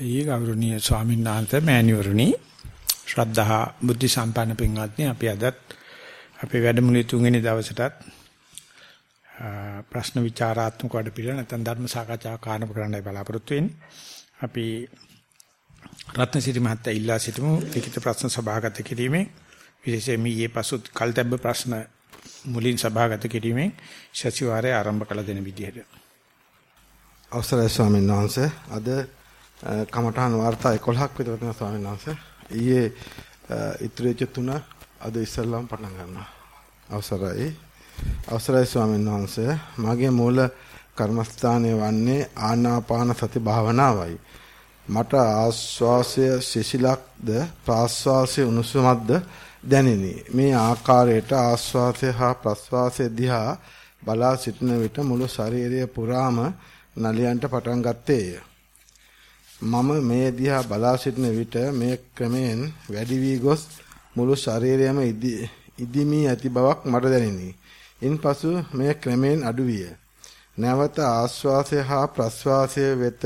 ඊ ගෞරවනීය ස්වාමීන් වහන්සේ මෑණිවරණි ශ්‍රද්ධා බුද්ධ සම්පන්න පින්වත්නි අපි අදත් අපේ වැඩමුළුවේ තුන්වෙනි දවසටත් ප්‍රශ්න විචාරාත්මක වැඩ පිළිවෙල නැත්නම් ධර්ම සාකච්ඡාවක් ආරම්භ කරන්නයි බලාපොරොත්තු වෙන්නේ. අපි රත්නසිරි මහත්තයා ඉල්ලා සිටිමු ලිඛිත ප්‍රශ්න සභාගත කිරීමේ විශේෂයෙන් ඊයේ පසුත් කල්තැබ්බ ප්‍රශ්න මුලින් සභාගත කිරීමේ සතිವಾರයේ ආරම්භ කළ දෙන විදිහට. අවසරයි ස්වාමීන් වහන්සේ අද කමඨාන් වාර්තා 11ක් විතර තියෙනවා ස්වාමීන් වහන්සේ. ඊයේ ඉතුරුච්ච තුන අද ඉස්සල්ලාම පටන් ගන්නවා. අවසරයි. අවසරයි ස්වාමීන් වහන්සේ. මගේ මූල කර්මස්ථානය වන්නේ ආනාපාන සති භාවනාවයි. මට ආස්වාසය සිසිලක්ද ප්‍රාස්වාසය උණුසුමක්ද දැනිනි. මේ ආකාරයට ආස්වාසය හා ප්‍රස්වාසය දිහා බලා සිටින විට මුළු ශරීරය පුරාම නලියන්ට පටන් ගත්තේය. මම මේ දිහා බලා සිටින විට මේ ක්‍රමයෙන් වැඩි වී ගොස් මුළු ශරීරයම ඉදිමී ඇති බවක් මට දැනිනි. ඉන්පසු මේ ක්‍රමයෙන් අඩු විය. නැවත ආශ්වාසය හා ප්‍රශ්වාසය වෙත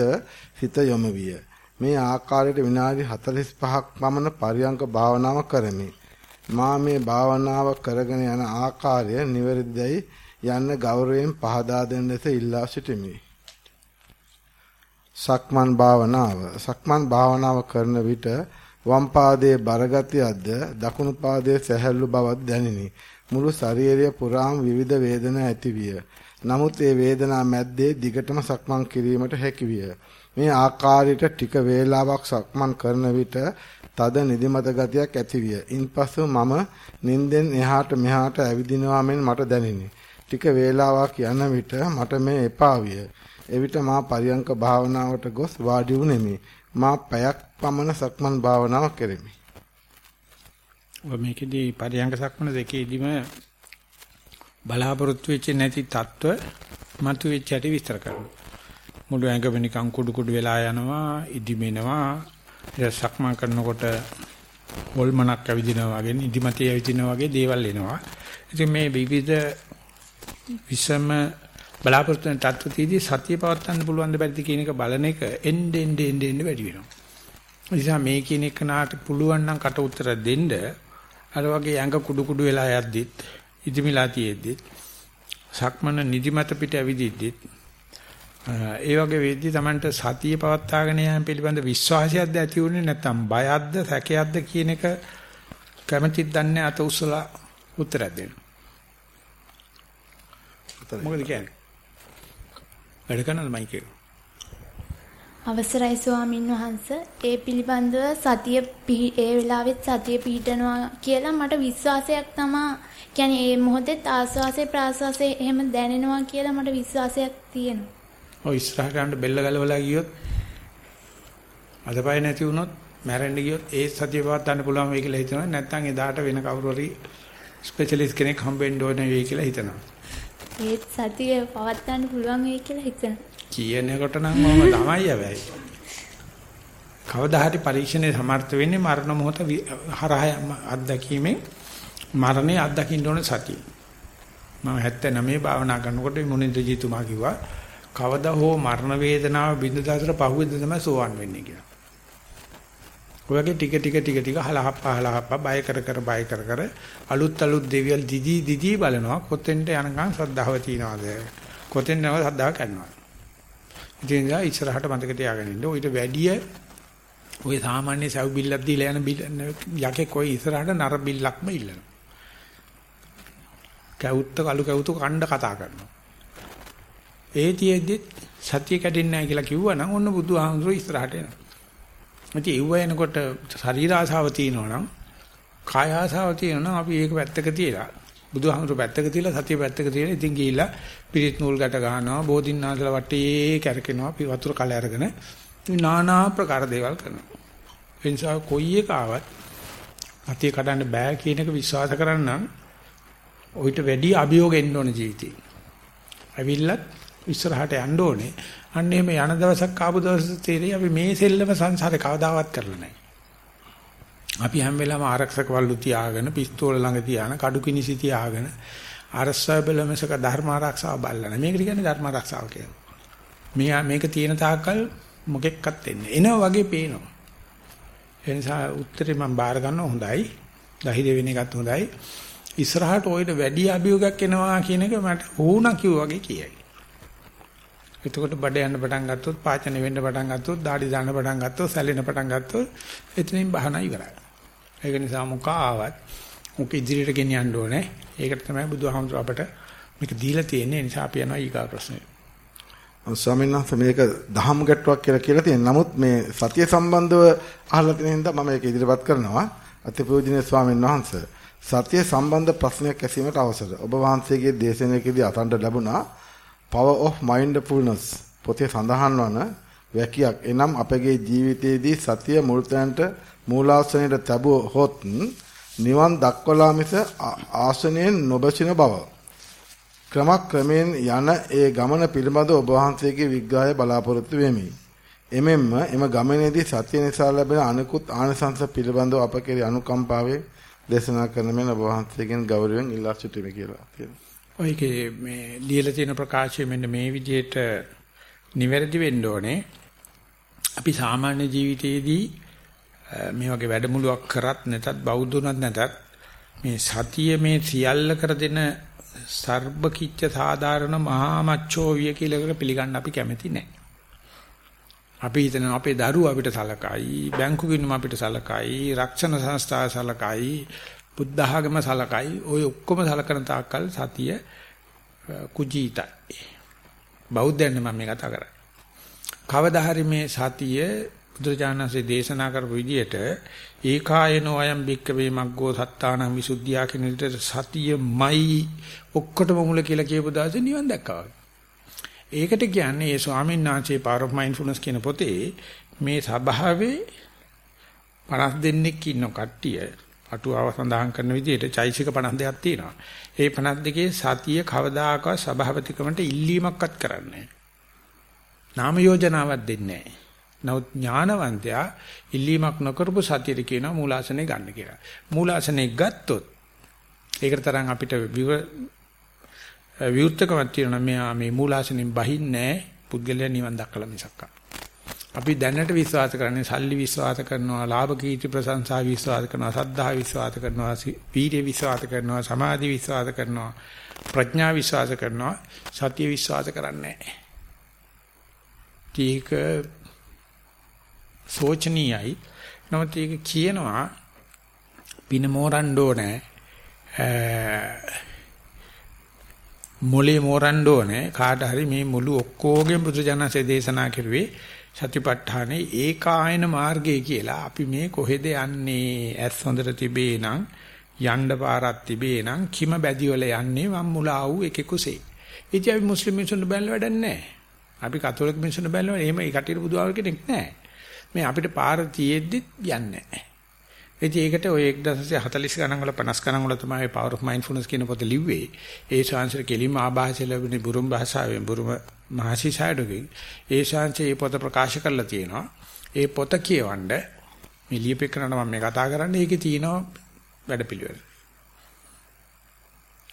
හිත යොමු විය. මේ ආකාරයට විනාඩි 45ක් පමණ පරියංක භාවනාව කරමි. මා මේ භාවනාව කරගෙන යන ආකාරය නිවැරදිදයි යන්න ගෞරවයෙන් පහදා දෙන ලෙස ඉල්ලා සිටිමි. සක්මන් භාවනාව සක්මන් භාවනාව කරන විට වම් පාදයේ බරගතියක්ද දකුණු පාදයේ සැහැල්ලු බවක් දැනිනි. මුළු ශරීරය පුරාම විවිධ වේදනා ඇතිවිය. නමුත් ඒ වේදනා මැද්දේ දිගටම සක්මන් කිරීමට හැකිවිය. මේ ආකාරයට ටික වේලාවක් සක්මන් කරන විට තද නිදිමත ගතියක් ඇතිවිය. ඉන්පසු මම නිින්දෙන් එහාට මෙහාට ඇවිදිනවා මෙන් මට දැනිනි. ටික වේලාවක් යන විට මට මේ එපා විය. එවිට මා පරියංක භාවනාවට ගොස් වාඩි වුනේමි. මා පැයක් පමණ සක්මන් භාවනාව කෙරෙමි. ඔබ මේකෙදී පරියංක සක්මන දෙකේදීම බලාපොරොත්තු වෙච්ච නැති తত্ত্ব මතුවෙච්ච හැටි විස්තර කරනවා. මුළු ඇඟම නිකන් කුඩු කුඩු වෙලා යනවා, ඉදිමෙනවා. ඉතින් සක්මන් කරනකොට හොල්මනක් ඇවිදිනවා වගේ, ඉදිමතේ ඇවිදිනවා වගේ දේවල් එනවා. ඉතින් මේ විවිධ විෂම බලාපොරොත්තු වෙන තත්ත්වයේදී සතිය පවත්වන්න පුළුවන් ද බැරිද කියන එක බලන එක එන්න එන්න එන්න වැඩි වෙනවා. නිසා මේ කියන එක නාට පුළුවන් නම් කට උතර දෙන්න අර වගේ ඇඟ කුඩු කුඩු වෙලා යද්දිත් ඉදිමිලා තියෙද්දිත් සක්මන නිදිමත පිට ඇවිදිද්දිත් ඒ වගේ වෙද්දි Tamanට සතිය පවත්වාගෙන යාම පිළිබඳ විශ්වාසයක්ද ඇති වුනේ නැත්නම් බයක්ද සැකයක්ද කියන එක කැමැතිද දන්නේ අත උස්සලා උත්තර දෙන්න. මොකද කියන්නේ? වැඩ කරනවද මයික් එක? අවසරයි ස්වාමින් වහන්ස ඒ පිළිබඳව සතිය ඒ වෙලාවෙත් සතිය පිහිටනවා කියලා මට විශ්වාසයක් තමා කියන්නේ ඒ මොහොතේ ආස්වාසේ ප්‍රාස්වාසේ එහෙම දැනෙනවා කියලා මට විශ්වාසයක් තියෙනවා. ඔය ඉස්සරහට යන්න බෙල්ල ගලවලා ගියොත් අදපය නැති වුණොත් මැරෙන්න ගියොත් ඒ සතිය පවත් ගන්න පුළුවන් වෙයි කියලා හිතනවා නැත්නම් එදාට වෙන කවුරු හරි ස්පෙෂලිස්ට් කෙනෙක් හම්බෙන්න ඕනේ වෙයි කියලා හිතනවා. ඒත් සතිය පවත් ගන්න පුළුවන් වෙයි කියලා හිතනවා. කියනකොට නම් මම තමයි හැබැයි. කවදා හරි පරීක්ෂණේ සමර්ථ වෙන්නේ මරණ මොහොත හරහා අත්දැකීමෙන් මරණය අත්දකින්න ඕන සතිය. මම 79 භාවනා කරනකොට මුනින්ද ජීතුමා කිව්වා කවදා හෝ මරණ වේදනාව බින්දදාතර පහුවෙන්ද තමයි සෝවන් වෙන්නේ කියලා. ඔයගේ ටික ටික ටික ටික හලහප්පා හලහප්පා බය කර කර බය කර කර අලුත් අලුත් දෙවියල් දිදි දිදි බලනවා කොතෙන්ට යනකම් ශ්‍රද්ධාව තියනවාද කොතෙන් යනවද ශ්‍රද්ධාව කරනවා ඉතින් ඉතින් ඉස්සරහට මතක තියාගෙන ඉන්න. ඔయిత වැඩිය ඔය සාමාන්‍ය සව් බිල්ලක් දීලා යන යකෙක් ඔය ඉස්සරහට නර බිල්ලක්ම ඉල්ලනවා. කැවුත්ත කළු කැවුතු කණ්ඩ කතා කරනවා. ඒ තියෙද්දි සත්‍ය කැඩෙන්නේ නැහැ කියලා කිව්වනම් ඔන්න බුදුහාමුදුරුවෝ ඉස්සරහට එනවා. ඉතින් ඒව එනකොට ශරීර ආසාව තියෙනවනම් කාය ආසාව තියෙනවනම් අපි ඒක පැත්තක තියලා බුදුහාමුදුරු පැත්තක තියලා සතිය පැත්තක තියලා ඉතින් ගිහිල්ලා පිරිත් නූල් ගැට ගන්නවා බෝධින්නාන්සල වටේ කැරකෙනවා අපි වතුර කල අරගෙන নানা ආකාර දේවල් කරනවා ඒ නිසා කොයි එක ආවත් සතිය කඩන්න බෑ කියන එක විශ්වාස කරන්න ඔయిత වැඩි අභියෝග එන්න ඕන ජීවිතේ. අවිල්ලත් ඉස්සරහට යන්න ඕනේ. අන්න එහෙම යන දවසක් ආපු දවස් තේරෙයි අපි මේ සෙල්ලම සංසාරේ කවදාවත් කරලා නැහැ අපි හැම වෙලාවෙම ආරක්ෂක වල්ලු තියාගෙන පිස්තෝල ළඟ තියාන කඩු කිනිසි තියාගෙන අරස්සය බලමසක ධර්ම ආරක්ෂාව බලන මේකට කියන්නේ ධර්ම ආරක්ෂාව කියලා. මේ මේක තියෙන තාක්කල් මොකෙක්වත් එන්නේ. එනවා වගේ පේනවා. ඒ නිසා උත්තරේ මම බාර ගන්නවා හොඳයි. ධෛර්ය වෙන එකත් හොඳයි. ඉස්සරහට ඔයිට වැඩි අභියෝගයක් එනවා කියන එක මට ඕනා කිව්වා වගේ කියයි. එතකොට බඩ යන්න පටන් ගත්තොත් පාචන වෙන්න පටන් ගත්තොත් দাঁඩි දාන්න පටන් ගත්තොත් සැලෙන පටන් ගත්තොත් එතනින් බහනා ඉවරයි. ඒක නිසා මොක ආවත් මොක ඉදිරියට ගෙනියන්න ඕනේ. ඒකට තමයි බුදුහාමුදුර අපට මේක දීලා තියෙන්නේ. ඒ නිසා අපි යනවා ඊගා ප්‍රශ්නෙට. ස්වාමීන් වහන්සේ මේක දහම් ගැටුවක් කියලා කියලා තියෙන. නමුත් මේ සතිය සම්බන්ධව අහලා තියෙන හින්දා මම ඒක ඉදිරිපත් කරනවා. අතිපූජනීය ස්වාමීන් වහන්සේ සතිය සම්බන්ධ ප්‍රශ්නයක් ඇසීමට අවසර. ඔබ වහන්සේගේ දේශනාවකදී අතන්ට ලැබුණා power of mindfulness පොතේ සඳහන් වන වැකියක්. එනම් අපගේ ජීවිතයේදී සතිය මුල්තැනට මූලාසනයට තැබුවොත් නිවන් දක්වලා මිස ආසනයෙන් නොබසින බව. ක්‍රමක්‍රමයෙන් යන ඒ ගමන පිළිබඳ ඔබ වහන්සේගේ විග්‍රහය බලාපොරොත්තු වෙමි. එමෙන්ම එම ගමනේදී සත්‍ය නිසා ලැබෙන අනිකුත් ආනිසංස පිළිබඳව අප කෙරෙහි අනුකම්පාවෙන් දේශනා කරන මෙන්න ඔබ වහන්සේගෙන් ගෞරවයෙන් ඉල්ලා සිටිමි කියලා තියෙනවා. ඔයකේ මේ ලියලා තියෙන ප්‍රකාශය මෙන්න මේ විදිහට නිවැරදි වෙන්න ඕනේ. අපි සාමාන්‍ය ජීවිතයේදී මේ වගේ වැඩමුළුවක් කරත් නැතත් බෞද්ධ උනත් නැතත් මේ සතිය මේ සියල්ල කර දෙන සර්බකිච්ච සාධාරණ මහා මච්චෝවිය කියලා එකට පිළිගන්න අපි කැමති නැහැ. අපි හිතන අපේ දරුවෝ අපිට සලකයි, බැංකු ගිණුම අපිට සලකයි, රක්ෂණ සංස්ථා සලකයි, බුද්ධ ආගම සලකයි. ওই ඔක්කොම සලකන තාක්කල් සතිය කුජීතයි. බෞද්ධයන් මම මේ කතා කරන්නේ. කවදා හරි මේ සතිය බුදුරජාණන්සේ දේශනා කරපු විදිහට ඒකායනෝ අයම් බික්කවේ මග්ගෝ සත්තානං විසුද්ධියා කියන විදිහට සතියමයි ඔක්කොටම මුල කියලා කියපු දාසේ නිවන් දැක්කා වගේ. ඒකට කියන්නේ ඒ ස්වාමීන් වහන්සේ Power of Mindfulness කියන පොතේ මේ සබාවේ 50 දෙනෙක් ඉන්න කට්ටිය අටුවාව සඳහන් කරන විදිහට චෛසික 52ක් තියෙනවා. ඒ 52කේ සතිය කවදාකවත් සභාපතිකමට ඉල්ලීමක්වත් කරන්නේ නැහැ. නාම යෝජනාවක් දෙන්නේ නැහැ. නමුත් ඥානවන්තයා ඉල්ලීමක් නොකරපු සතියට කියනවා මූලාසනේ ගන්න කියලා. මූලාසනේ ගත්තොත් ඒකට තරම් අපිට විවෘතකමක් තියෙනවා මෙයා මේ මූලාසනෙන් බහින්නේ පුද්ගලයා නිවන් දක්කලා මිසක්. අපි දැනට විශ්වාස කරන්නේ සල්ලි විශ්වාස කරනවා, ලාභ කීර්ති ප්‍රශංසා විශ්වාස කරනවා, සද්ධා විශ්වාස කරනවා, වීර්ය විශ්වාස කරනවා, සමාධි විශ්වාස කරනවා, ප්‍රඥා විශ්වාස කරනවා, සතිය විශ්වාස කරන්නේ නැහැ. ඒක සෝචනීයයි. නමුත් ඒක කියනවා පින මෝරන්න ඕනේ. මොලේ මෝරන්න ඕනේ. කාට හරි මේ මුළු ඔක්කොගෙම බුදුජානසේ දේශනා කරුවේ සතිපට්ඨානේ ඒකායන මාර්ගය කියලා. අපි මේ කොහෙද යන්නේ? ඇස් හොඳට තිබේ නම් යන්න පාරක් තිබේ නම් කිම බැදිවල යන්නේ වම් මුලා වූ එකෙකුසේ. ඉතින් අපි මුස්ලිම් මිනිස්සුන්ට බැලලා වැඩක් නැහැ. අපි කතෝලික මිනිස්සුන්ට බැලලා එහෙම ඒ කටියට බුදුආවර කෙනෙක් නැහැ. මේ අපිට පාර තියෙද්දි යන්නේ නැහැ. ඉතින් ඒකට ඔය 1940 ගණන් වල 50 ගණන් වල තමයි Power of Mindfulness කියන පොත ලිව්වේ. ඒ ශාංශර කෙලිම ආభాෂය ලැබුණේ බුරුම් භාෂාවෙන් බුරුම මහසි සයිඩෝගෙන්. ඒ ශාංශේ මේ පොත ප්‍රකාශ කරලා තියෙනවා. ඒ පොත කියවන්න මේ ලියපෙකනට මම මේ කතා කරන්නේ ඒකේ තියෙනවා වැඩපිළිවෙල.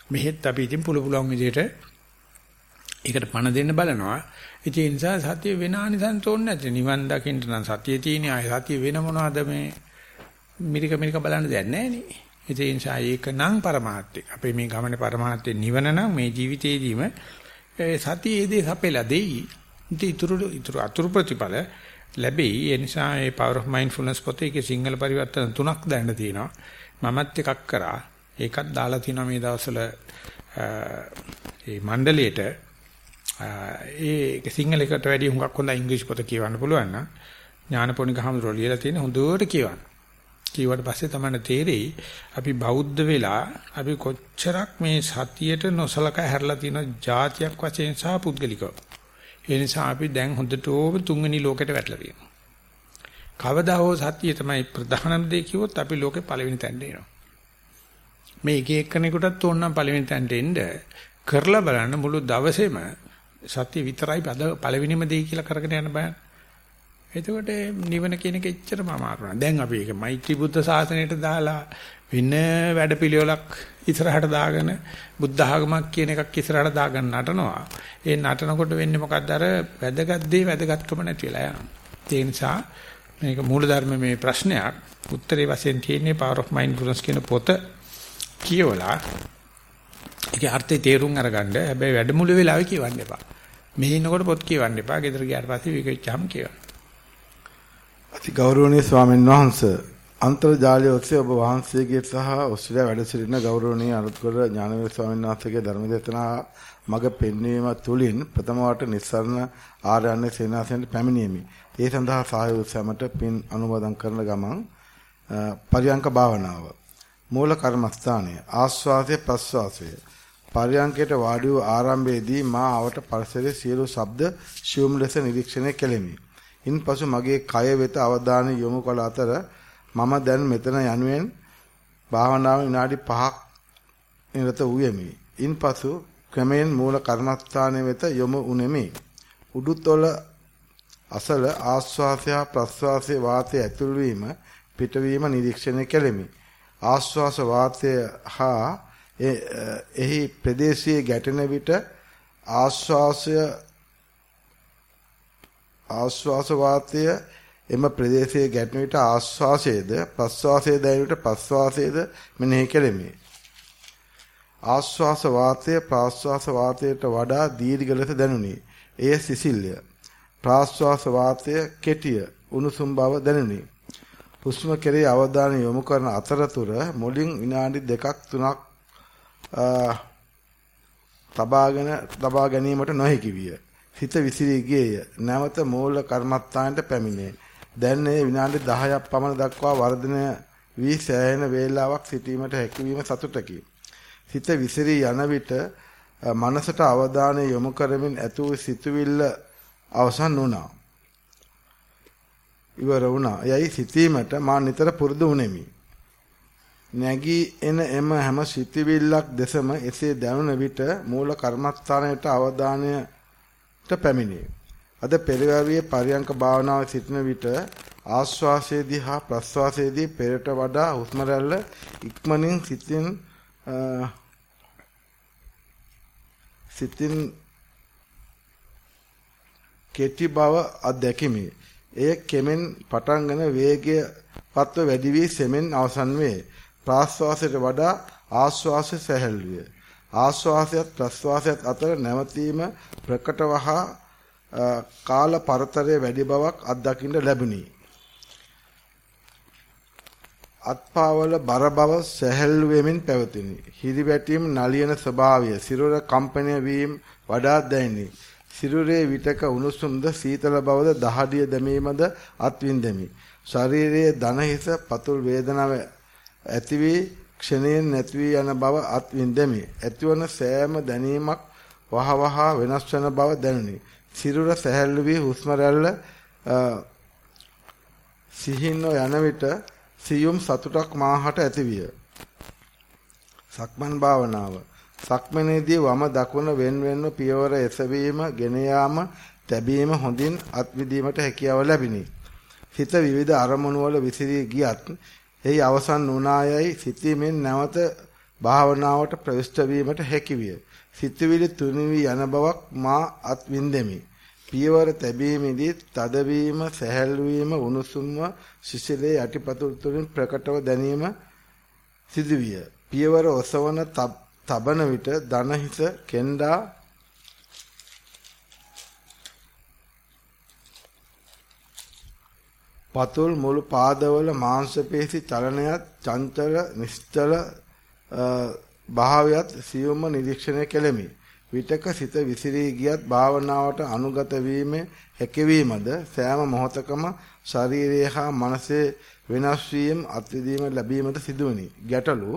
මෙහෙත් අපි ඉතින් පුළු පුළුවන් විදිහට ඒකට පණ දෙන්න බලනවා. ඒ නිසා සතිය වෙන ආනිසංස ඕනේ නැති. නිවන් දකින්න නම් සතිය තියෙන අය සතිය වෙන මොනවද මේ මිරික මිරික බලන්න දෙයක් නැහැ ඒ නිසා ඒක නම් પરමාර්ථය. අපේ මේ ගමනේ પરමාර්ථය නිවන නම් මේ ජීවිතේදීම සතියේ දේ සපෙලා දෙයි. ඉතුරු ඉතුරු අතුරු ප්‍රතිඵල ලැබෙයි. ඒ නිසා මේ Power of Mindfulness පොතේ ඒකේ සිංහල පරිවර්තන තුනක් දැන්න තියෙනවා. මමත් එකක් කරා. ඒකත් දාලා තිනවා මේ දවස්වල ඒ මණ්ඩලයට ඒ සිංහලකට වැඩිය හුඟක් හොඳ ඉංග්‍රීසි පොත කියවන්න පුළුවන් නම් ඥානපෝණික හමුදුරෝ ලියලා තියෙන හොඳට කියවන්න. කියවට පස්සේ තමයි තේරෙයි අපි බෞද්ධ වෙලා අපි කොච්චරක් මේ සතියට නොසලකා හැරලා තියෙන જાතියක් වශයෙන් සහ පුද්ගලිකව. ඒ නිසා අපි දැන් හොඳටම තුන්වෙනි ලෝකෙට වැටලා තියෙනවා. කවදා හෝ සතිය තමයි ප්‍රධානම දේ කිව්වොත් අපි ලෝකේ පළවෙනි තැනට එනවා. මේ එක එක්කෙනෙකුටත් ඕනනම් පළවෙනි තැනට එන්න කරලා බලන්න මුළු දවසේම සත්‍ය විතරයි පළවෙනිම දෙය කියලා කරගෙන යන්න බෑ. එතකොට නිවන කියන එක එච්චරම අමාරු නෑ. දැන් අපි ඒක මෛත්‍රී බුද්ධ ශාසනයට දාලා වෙන වැඩපිළිවෙලක් ඉස්සරහට දාගෙන බුද්ධ ආගමක් කියන එකක් ඉස්සරහට දාගෙන නටනවා. ඒ නටනකොට වෙන්නේ මොකද්ද අර වැදගත් දේ වැදගත්කම නැති වෙලා යනවා. ඒ නිසා මේක මූලධර්ම මේ ප්‍රශ්නයක් උත්තරේ වශයෙන් තියෙන්නේ Power of Mindfulness කියන පොත කියවලා ඒකේ අර්ථය තේරුම් අරගන්න හැබැයි වැඩමුළු වෙලාවේ කියවන්න එපා. මෙහි ඉන්නකොට පොත් කියවන්න එපා. ගෙදර ගියාට පස්සේ විකෙච්චාම කියවන්න. අති ගෞරවනීය ස්වාමීන් වහන්සේ අන්තර්ජාලය ඔස්සේ ඔබ වහන්සේගේ සහ ඔස්ට්‍රේලියා වැඩ සිටින ගෞරවනීය අනුත්කර ඥානවේද ස්වාමීන් වහන්සේගේ ධර්ම දේශනා මඟ පෙන්වීම තුළින් ප්‍රථම වට නිස්සරණ ආර්යයන් සේනාසනෙට පැමිණීමේ ඒ සඳහා සහයෝග සැමට පින් අනුමೋದන් කරන ගමන් පරියංක භාවනාව මූල කර්මස්ථානය ආස්වාදයේ ප්‍රස්වාසය පරියංකයට වාඩි වූ ආරම්භයේදී මා අවට පරිසරයේ සියලු ශබ්ද ශූම් ලෙස නිරීක්ෂණය කෙලෙමි. ඉන්පසු මගේ කය වෙත අවධානය යොමු කළ අතර මම දැන් මෙතන යනුවෙන් භාවනාව විනාඩි 5ක් නිරත වූයෙමි. ඉන්පසු ක්‍රමයෙන් මූල කර්මස්ථානයේ වෙත යොමු උනේමි. උඩුතොල අසල ආස්වාසය ප්‍රස්වාසයේ වාතය ඇතුල් වීම පිටවීම නිරීක්ෂණය කෙලෙමි. ආස්වාස වාතය හා එහි ප්‍රදේශයේ ගැටෙන විට ආස්වාසය ආස්වාස වාතය එම ප්‍රදේශයේ ගැටෙන විට ආස්වාසයේද ප්‍රස්වාසයේ දැනෙන විට ප්‍රස්වාසයේද මෙනෙහි කෙලෙමි. ආස්වාස වාතය ප්‍රාස්වාස වාතයට වඩා දීර්ඝ ලෙස දැනුනි. එය සිසිල්ය. ප්‍රාශ්වාස වාතය කෙටිය උණුසුම් බව දැනුනි. හුස්ම කෙරේ අවධානය යොමු කරන අතරතුර මුලින් විනාඩි දෙකක් තුනක් තබාගෙන තබා ගැනීමට නොහැකි විය. හිත විසිරී ගියේය. නැවත මූල කර්මත්තාන්ට පැමිණේ. දැන් මේ විනාඩි 10ක් පමණ දක්වා වර්ධනය වී සෑහෙන වේලාවක් සිටීමට හැකියවීම සතුටකි. හිත විසිරී යන විට මනසට අවධානය යොමු කරමින් ඇතු සිතුවිල්ල අවසන් වුණා. ඉවර වුණා. එයයි සිතීමට මා නිතර පුරුදු වුනේමි. නැගී එන එම හැම සිතිවිල්ලක් දෙසම එසේ දැනුන විට මූල කර්මස්ථානයට අවධානයට පැමිණේ. අද පෙරවැවියේ පරියංක භාවනාවේ සිටින විට ආශ්වාසයේදී හා ප්‍රශ්වාසයේදී පෙරට වඩා හුස්ම රැල්ල ඉක්මනින් සිතින් සිතින් කෙටි බව අත්දැකිමි. එය කෙමෙන් පටන්ගෙන වේගය පත්ව වැඩි වී සෙමෙන් අවසන් වේ. ප්‍රාශ්වාසයට වඩා ආශ්වාසය සැහැල්ලුය. ආශ්වාසයත් ප්‍රශ්වාසයත් අතර නැවතීම ප්‍රකට වහා කාල පරතරය වැඩි බවක් අත්දකින්න ලැබුණි. අත්පාවල බර බව සැහැල්ලු වෙමින් පැවතුණි. හිරිවැටීම් නලියන ස්වභාවය, සිරුර කම්පණය වීම වඩා දැනිනි. සිරුරේ විටක උණුසුම්ද සීතල බවද දහඩිය දැමීමද අත්විඳෙමි. ශරීරයේ දන හිස පතුල් වේදනාව ඇති වී ක්ෂණයෙන් නැති වී යන බව අත්විඳෙමි. ඇතිවන සෑම දැනීමක් වහවහ වෙනස් වන බව දැනුනි. සිරුර සැහැල්ලු වී හුස්ම රැල්ල සිහින්ව යන විට සියුම් සතුටක් මාහට ඇතිවිය. සක්මන් භාවනාව සක්මනේදී වම දකුණ වෙන්වෙන්ව පියවර එසවීම, ගෙන යාම, තැබීම හොඳින් අත්විදීමට හැකියාව ලැබිනි. සිත විවිධ අරමුණු වල විසිරී ගියත්, එහි අවසන් වුණායයි සිතීමෙන් නැවත භාවනාවට ප්‍රවිෂ්ඨ වීමට හැකිවිය. සිතවිලි තුනිවි යන බවක් මා අත්විඳෙමි. පියවර තැබීමේදී තදවීම, සැහැල්ලු වීම, උණුසුම්ව සිසිලේ යටිපතුල් තුලින් ප්‍රකටව දැනීම සිදුවිය. පියවර ඔසවන තබන විට දන හිස කෙන්ඩා පතුල් මුළු පාදවල මාංශ පේශි චලනයත් චංචල නිශ්චල භාවයත් සියුම්ම නිරීක්ෂණය කෙලෙමි. විතක සිත විසිරී ගියත් භාවනාවට අනුගත වීමේ හැකියවීමද සෑම මොහොතකම ශරීරයේ හා මනසේ වෙනස් වීම අත්විඳීම ලැබීමට සිදුවනි. ගැටලු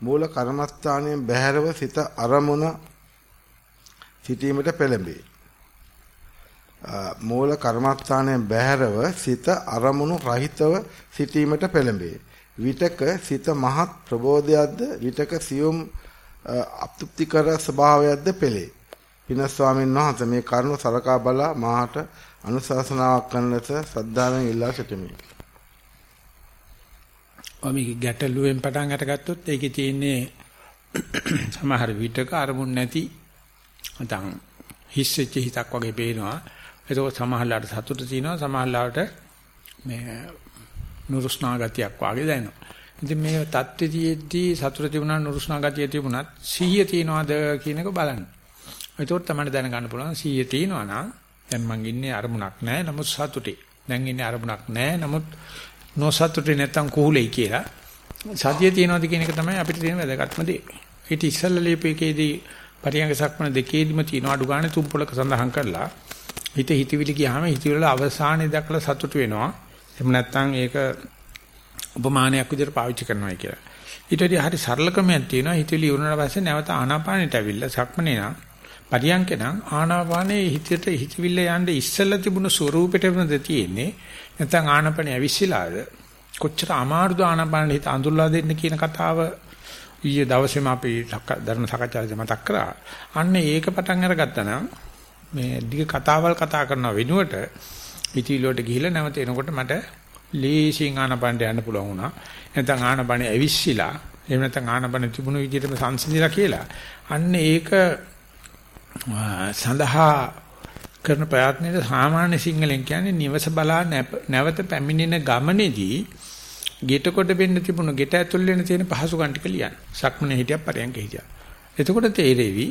මූල කර්මස්ථානයෙන් බැහැරව සිත අරමුණ සිටීමට පෙළඹේ. මූල කර්මස්ථානයෙන් බැහැරව සිත අරමුණු රහිතව සිටීමට පෙළඹේ. විතක සිත මහත් ප්‍රබෝධයක්ද විතක සියුම් අප්තුප්තිකර ස්වභාවයක්ද පෙළේ. පින ස්වාමීන් වහන්සේ මේ කරුණ සලකා බලා මාහට අනුශාසනාවක් කරන ලෙස ශ්‍රද්ධාවෙන් ඉල්ලා සිටිමි. මේක ගැටලුවෙන් පටන් අරගත්තොත් ඒකේ තියෙන්නේ සමහර විටක අරමුණ නැති නැත්නම් හිස්සෙච්ච හිතක් වගේ පේනවා. ඒක සමහරලාට සතුට තියෙනවා සමහරලාට මේ නුරුස්නා ගතියක් වාගේ දැනෙනවා. ඉතින් මේ தත්ත්වයේදී සතුට තිබුණා නුරුස්නා ගතිය තිබුණත් සීය තියනවාද කියන එක බලන්න. ඒකෝත් තමයි දැනගන්න පුළුවන් සීය තියනවා නම් දැන් මං ඉන්නේ අරමුණක් නැහැ නමුත් සතුටේ. දැන් ඉන්නේ අරමුණක් නැහැ නමුත් නොසතුටේ නැත්තම් කුහුලයි කියලා. සතිය තියනවාද කියන එක තමයි අපිට තියෙන වැදගත්ම දේ. ඊට ඉස්සල්ලා ලියපේකේදී පරියංග සක්මන දෙකේදිම තියෙන අඩු ගන්න තුන් පොලක සඳහන් කරලා හිත හිතවිලි ගියාම හිතවිලි අවසානයේ දක්ලා සතුට වෙනවා. එහෙම නැත්නම් ඒක උපමානයක් විදිහට පාවිච්චි කරනවා කියලා. ඊට වඩා හරි සරල ක්‍රමයක් තියෙනවා. හිතවිලි වුණාට පස්සේ නැවත ආනාපානෙට ඇවිල්ලා සක්මනේ නම් පරියංකේ නම් ආනාපානේ හිතට හිතවිල්ල යන්නේ ඉස්සෙල්ලා තිබුණු ස්වරූපෙටමද තියෙන්නේ. නැත්නම් ආනාපානේ ඇවිස්සලාද කොච්චර අමාරුද ආනාපානෙ හිත අඳුල්ලා දෙන්න කියන කතාව ඊයේ දවසේම අපි ධර්ම සාකච්ඡාවේදී මතක් කරා. අන්න ඒක පටන් අරගත්තා නම් මේ දිග කතාවල් කතා කරන වෙනුවට පිටිලුවට ගිහිල්ලා නැවත එනකොට මට ලේසියෙන් ආනපනට යන්න පුළුවන් වුණා. නැත්නම් ආනපන ඇවිස්සিলা. එහෙම නැත්නම් ආනපන තිබුණු විදිහටම සංසිඳිලා කියලා. අන්න ඒක සඳහා කරන ප්‍රයත්නයේ සාමාන්‍ය සිංහලෙන් කියන්නේ නිවස බලා නැවත පැමිණෙන ගමනේදී ගෙට කොට වෙන්න තිබුණු ගෙට ඇතුල් වෙන තියෙන පහසුකම් ටික ලියන්න. සක්මනේ හිටියක් පරයන්ක හිටියා. එතකොට තේරෙවි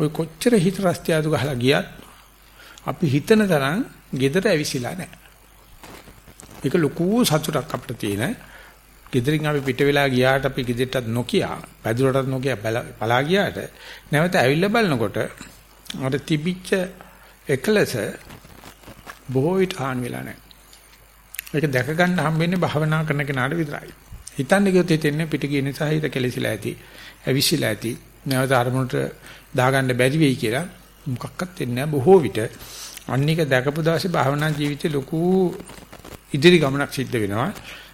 ඔය කොච්චර හිත රස්තියාදු ගහලා ගියත් අපි හිතන තරම් gedara ඇවිසිලා නැහැ. ඒක ලොකු සතුටක් අපිට තියෙන. ගෙදරින් අපි පිට වෙලා ගියාට අපි ගෙදරටත් නොකිය, පැදුරටත් නොකිය පලා ගියාට නැවත ඇවිල්ලා බලනකොට අර තිබිච්ච එකලස බොහෝ විට හාන් වෙලා නැහැ. ඒක දැක ගන්න හම්බෙන්නේ භාවනා කරන කෙනාට විතරයි. හිතන්න ගියොත් හිතෙන්නේ පිට ගිය නිසා හිත කෙලසිලා ඇති, ඇවිසිලා ඇති, නැවත අරමුණට දාගන්න බැරි වෙයි කියලා මොකක්වත් වෙන්නේ නැහැ බොහෝ විට. අන්නේක දැකපු දවසේ භාවනා ජීවිතේ ලොකු ඉදිරි ගමනක් සිද්ධ වෙනවා.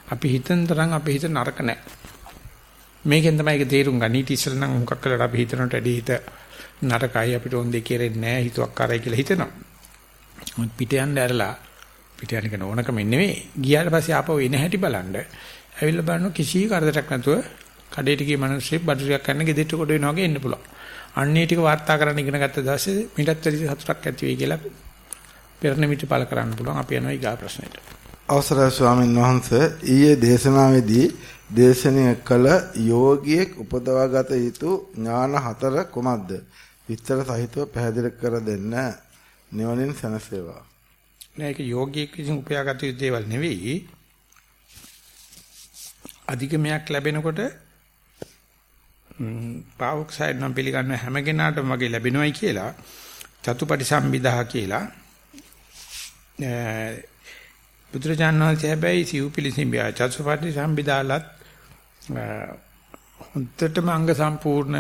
අපි හිතන තරම් අපේ හිත නරක නැහැ. මේකෙන් තමයි ඒක තේරුම් ගන්න. ඊට ඉස්සෙල්ලා නම් මොකක් කළාට අපි හිතනට වැඩි හිත නරකයි අපිට ඕන දෙයක් කෙරෙන්නේ නැහැ හිතුවක් කරයි කියලා හිතනවා. මොකද පිට යන්න ඇරලා පිට යන කෙන ඕනකම නෙවෙයි. ගියාට පස්සේ ආපහු එන හැටි බලන්න. ඇවිල්ලා බලන කිසි කරදරයක් නැතුව කඩේට ගිය මිනිස්සෙක් බඩුරියක් කරන්න ගෙදෙට්ට කොට වෙනවා වගේ එන්න පුළුවන්. අන්නේ ටික වාර්තා කරන්න ඉගෙන ගත්ත දවසේ මිටත් වැඩි සතුටක් ඇති වෙයි කියලා පෙරණ මිට පළ කරන්න පුළුවන්. අපි යනවා ඊගා ප්‍රශ්නෙට. අවසරයි ස්වාමීන් වහන්සේ ඊයේ දේශනාවේදී දේශනය කළ යෝගියෙක් උපදවාගත යුතු ඥාන හතර කුමක්ද? විස්තර සහිතව පැහැදිලි කර දෙන්න. නිවනින් සනසේවා. නෑ ඒක යෝගියෙක් විසින් උපයාගත යුතු දේවල් නෙවෙයි. අධිකමයක් ලැබෙනකොට පාවොක්සයිඩ් නම් පිළිගන්න හැම කෙනාටම වගේ ලැබෙනවයි කියලා චතුපටි සම්බිදා කියලා බුදුරජාණන් වහන්සේ හැබැයි සිව් පිළිසිඹියා චතුපටි සම්බිදාලත් හොන්දටම අංග සම්පූර්ණ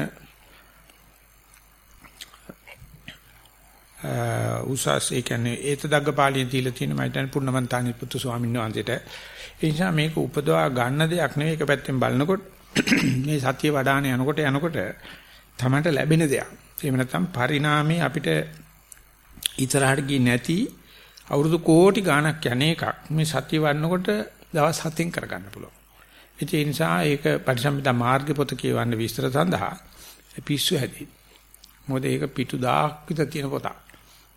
උසස් ඒ කියන්නේ ඒත දග්ගපාලියෙන් තියලා තියෙන මම හිතන්නේ පුන්නමන්තානි පුතු ස්වාමීන් වහන්සේට. ඒ නිසා මේක උපදවා ගන්න දෙයක් නෙවෙයි. එක පැත්තෙන් බලනකොට මේ සතිය වඩාන යනකොට යනකොට තමන්ට ලැබෙන දෙයක්. එහෙම නැත්නම් පරිණාමයේ අපිට ඉතරහට ගියේ නැති අවුරුදු කෝටි ගාණක් යන එකක් මේ සතිය වඩනකොට දවස් 7න් කරගන්න පුළුවන්. ඒ නිසා ඒක පරිසම්පදා මාර්ග පොත කියවන්න විස්තර සඳහා පිස්සු හැදී. මොකද ඒක පිටු 1000ක් විතර තියෙන පොතක්.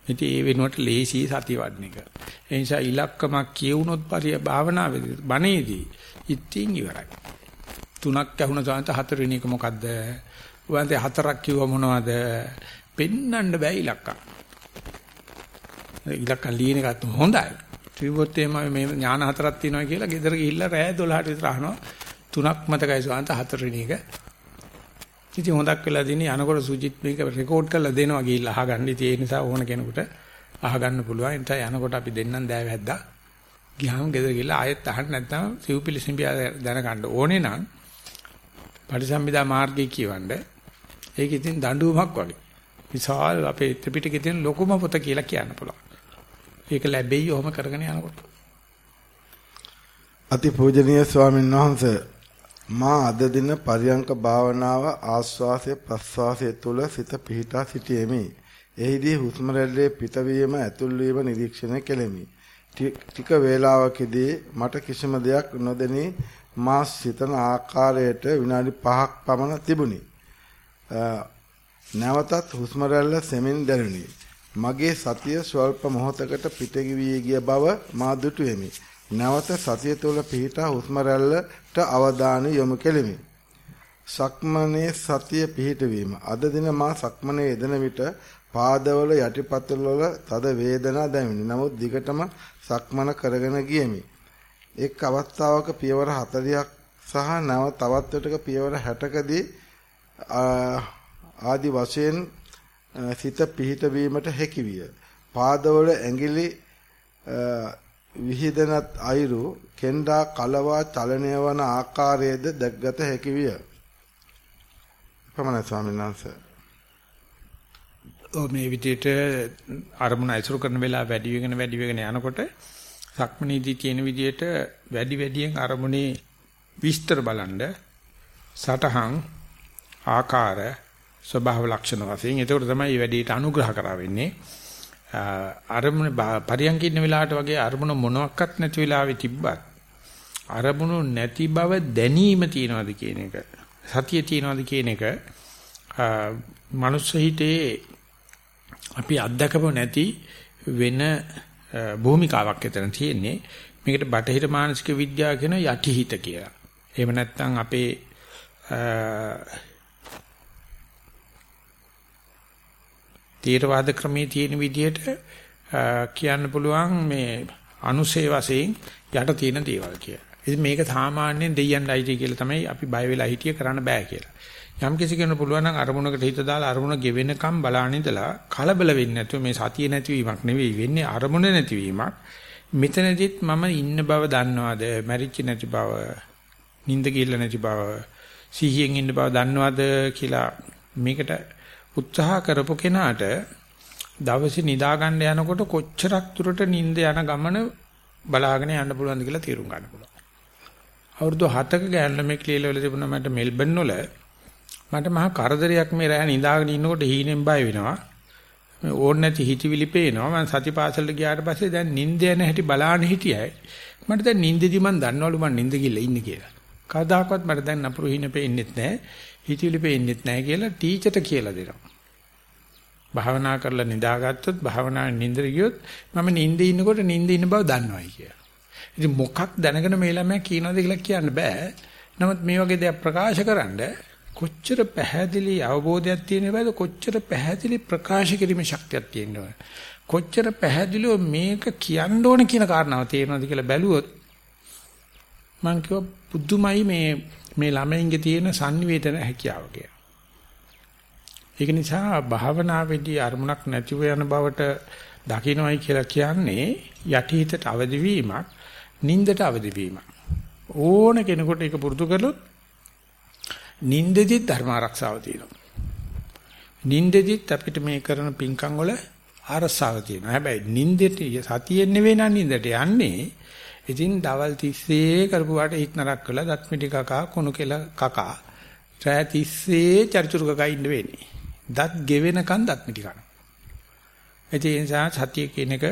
ඉතින් ඒ වෙනුවට ලේසි සතිය වඩන එක. ඒ නිසා ඉලක්කමක් කියවුනොත් පරිය භාවනාවේදී බණේදී ඉතින් ඉවරයි. තුනක් ඇහුණ සාන්ත හතරවෙනි එක මොකද්ද? උවන්ට හතරක් කිව්ව මොනවද? පෙන්වන්න බෑ ඉලක්කම්. ඉලක්කම් ලියන එකත් හොඳයි. ත්‍රිවොත් එහම මේ ඥාන හතරක් තියෙනවා කියලා ගෙදර ගිහිල්ලා රෑ 12ට විතර අහනවා. තුනක් මතකයි සාන්ත හතරවෙනි එක. ඉතින් හොඳක් වෙලා දිනේ යනකොට සුජිත් මේක රෙකෝඩ් කරලා දෙනවා ගිහිල්ලා අහගන්න. ඉතින් ඒ නිසා ඕන කෙනෙකුට අහගන්න පුළුවන්. ඒ නිසා යනකොට අපි දෙන්නම් දෑවැද්දා. ගියාම ගෙදර ගිහිල්ලා ආයෙත් අහන්න නැත්නම් සිව්පිලිසිඹියා දැනගන්න ඕනේ නම් පරිසම්බිදා මාර්ගය කියවන්න. ඒක ඉතින් දඬුවමක් වගේ. විශාල අපේ ත්‍රිපිටකයේ තියෙන ලොකුම පොත කියලා කියන්න පුළුවන්. ඒක ලැබෙයි ඔහොම කරගෙන යනකොට. අතිපූජනීය ස්වාමීන් වහන්සේ මා අද දින පරියංක භාවනාව ආස්වාසය ප්‍රස්වාසය තුල සිත පිහිටා සිටියෙමි. එහිදී හුස්ම රැල්ලේ පිටවීම ඇතුල්වීම නිරීක්ෂණය කෙලෙමි. ටික වේලාවකදී මට කිසිම දෙයක් නොදෙනී මා සිතන ආකාරයට විනාඩි 5ක් පමණ තිබුණි. නැවතත් හුස්ම රැල්ල සෙමින් දැනුනි. මගේ සතිය ස්වල්ප මොහොතකට පිටගිවී ගිය බව මා දුටුවෙමි. නැවත සතිය තුළ පිහිටා හුස්ම රැල්ලට අවධානය යොමු කෙලිමි. සක්මනේ සතිය පිහිටවීම. අද දින මා සක්මනේ යෙදෙන විට පාදවල යටිපතුල් වල තද වේදනා දැනිනි. නමුත් දිගටම සක්මන කරගෙන ගියෙමි. එක් අවස්ථාවක පියවර 40ක් සහ නැව තවත් විටක පියවර 60කදී ආදි වශයෙන් සිත පිහිට වීමට හැකි විය. පාදවල ඇඟිලි විහිදෙනත් අයුරු කෙන්ඩා කලවා චලනය වන ආකාරයේද දැක්ගත හැකි විය. පමණයි ස්වාමීන් වහන්සේ. ඔව් මේ විදිහට අරමුණ අයිසුරු කරන වෙලාව වැඩි වෙගෙන වැඩි වෙගෙන යනකොට සක්මනීදී තියෙන විදිහට වැඩි වැඩියෙන් අරමුණේ විස්තර බලන්න සටහන් ආකාර ස්වභාව ලක්ෂණ වශයෙන්. ඒකට තමයි මේ වැඩේට අනුග්‍රහ කරා වෙන්නේ. අරමුණ පරියන්ක ඉන්න වෙලාවට වගේ අරමුණ මොනවත් නැති වෙලාවේ තිබ්බත් අරමුණු නැති බව දැනීම තියනවාද කියන එක සතිය තියනවාද කියන එක මනුස්ස හිතේ අපි අත්දකපො නැති වෙන භූමිකාවක් එතන තියෙන්නේ මේකට බටහිර මානසික විද්‍යාව කියන යටිහිත කියලා. එහෙම නැත්නම් අපේ තීරවාද ක්‍රමයේ තියෙන විදිහට කියන්න පුළුවන් මේ අනුසේ වශයෙන් යට තියෙන දේවල් කියලා. ඉතින් මේක සාමාන්‍යයෙන් දෙයයන්ට අයිති කියලා තමයි අපි බය වෙලා හිටිය කරන්න බෑ කියලා. යම් කිසි කෙනෙකුට පුළුවන් නම් අරමුණකට හිත දාලා අරමුණ ගෙවෙනකම් බලාන ඉඳලා කලබල වෙන්නේ නැතුව මේ සතිය නැතිවීමක් නෙවෙයි වෙන්නේ අරමුණ නැතිවීමක්. මෙතනදිත් මම ඉන්න බව දන්නවද? මැරිච්ච නැති බව, නිින්ද ගිල්ල නැති බව, සිහියෙන් ඉන්න බව දන්නවද කියලා මේකට උත්සාහ කරපු කෙනාට දවසේ නිදා ගන්න යනකොට කොච්චරක් දුරට නිින්ද යන ගමන බලාගෙන යන්න පුළුවන්ද කියලා තීරුම් ගන්න පුළුවන්. අවුරුදු 7ක ගෑනු ළමෙක් ලියලා තිබුණා මට මෙල්බන් වල මට මහා කරදරයක් මේ රෑ නිදාගෙන ඉන්නකොට හීනෙන් බය වෙනවා. මේ ඕන නැති හිතවිලි පේනවා. මම සතිපාසලට ගියාට පස්සේ දැන් නිින්ද යන හැටි බලාන හිටියයි. මට දැන් නිින්දෙදි මම දන්නවලු මම නිින්ද ගිහලා ඉන්නේ කියලා. කවදාකවත් මට දැන් නපුරු හිණ පේන්නෙත් නැහැ. හිතවිලි පේන්නෙත් නැහැ කියලා ටීචර්ට කියලා දෙනවා. භාවනා කරලා නිදාගත්තොත් භාවනාවෙන් නිින්දට ගියොත් මම නිින්දේ ඉන්නකොට නිින්දේ ඉන්න බව දන්නවයි කියලා. ඉතින් මොකක් දැනගෙන මේ ළමයා කියනවද කියලා කියන්න බෑ. නමුත් මේ වගේ දෙයක් ප්‍රකාශ කරන්නේ කොච්චර පැහැදිලි අවබෝධයක් තියෙන බෑද කොච්චර පැහැදිලි ප්‍රකාශ කිරීමේ ශක්තියක් තියෙනවද කොච්චර පැහැදිලිව මේක කියන්න ඕන කියන කාරණාව තේරෙනවද කියලා බැලුවොත් මම කිව්වා පුදුමයි මේ මේ ළමයින්ගේ තියෙන sannivedana හැකියාව කියලා. ඒක නිසා භාවනාවේදී අරමුණක් නැතිව යන බවට දකින්නයි කියලා කියන්නේ යටිහිතට අවදි වීමක්, නින්දට අවදි වීමක්. ඕන කෙනෙකුට ඒක පුරුදු කළොත් නින්දෙදිත් ධර්ම ආරක්ෂාව තියෙනවා. නින්දෙදිත් අපිට මේ කරන පින්කම් වල ආරක්ෂාව තියෙනවා. හැබැයි නින්දෙට සතියෙන් නෙවෙයි නම් නින්දට යන්නේ. ඉතින් දවල් 30 කරපුවාට හිට නරක් කළා දත් මිටි කකා කුණු කෙල කකා. රෑ 30 චරිචුරු කකා ඉන්න වෙන්නේ. දත් ගෙවෙනකන් දත් මිටි කනවා. ඒ නිසා සතිය කියන එක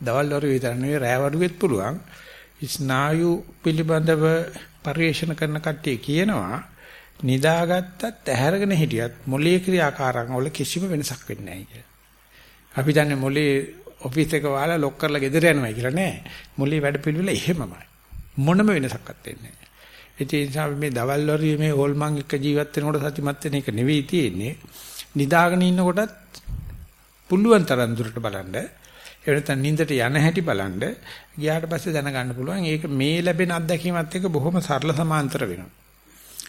දවල් වරු විතර නෙවෙයි රෑ වරුවෙත් පුළුවන්. ස්නායු පිළිබඳව පරිශන කරන කට්ටිය කියනවා නිදාගත්තත් ඇහැරගෙන හිටියත් මොළයේ ක්‍රියාකාරකම් වල කිසිම වෙනසක් වෙන්නේ නැහැ කියලා. අපි දන්නේ මොළේ ඔෆිස් එක වහලා ලොක් කරලා ගෙදර යනවා කියලා නෑ. මොළේ වැඩ පිළිවෙල එහෙමමයි. මොනම වෙනසක්වත් වෙන්නේ නැහැ. ඒ නිසා මේ දවල් වරුවේ මේ හොල්මන් එක්ක ජීවත් වෙනකොට සතිමත් වෙන එක නෙවෙයි තියෙන්නේ. නිදාගෙන ඉන්නකොටත් පුළුවන් තරම් දුරට බලන්න. ඒ වෙනතන නිින්දට යන හැටි බලන්න. ගියාට පස්සේ දැනගන්න පුළුවන්. ඒක මේ ලැබෙන අත්දැකීමත් එක්ක බොහොම සරල සමාන්තර වෙනවා.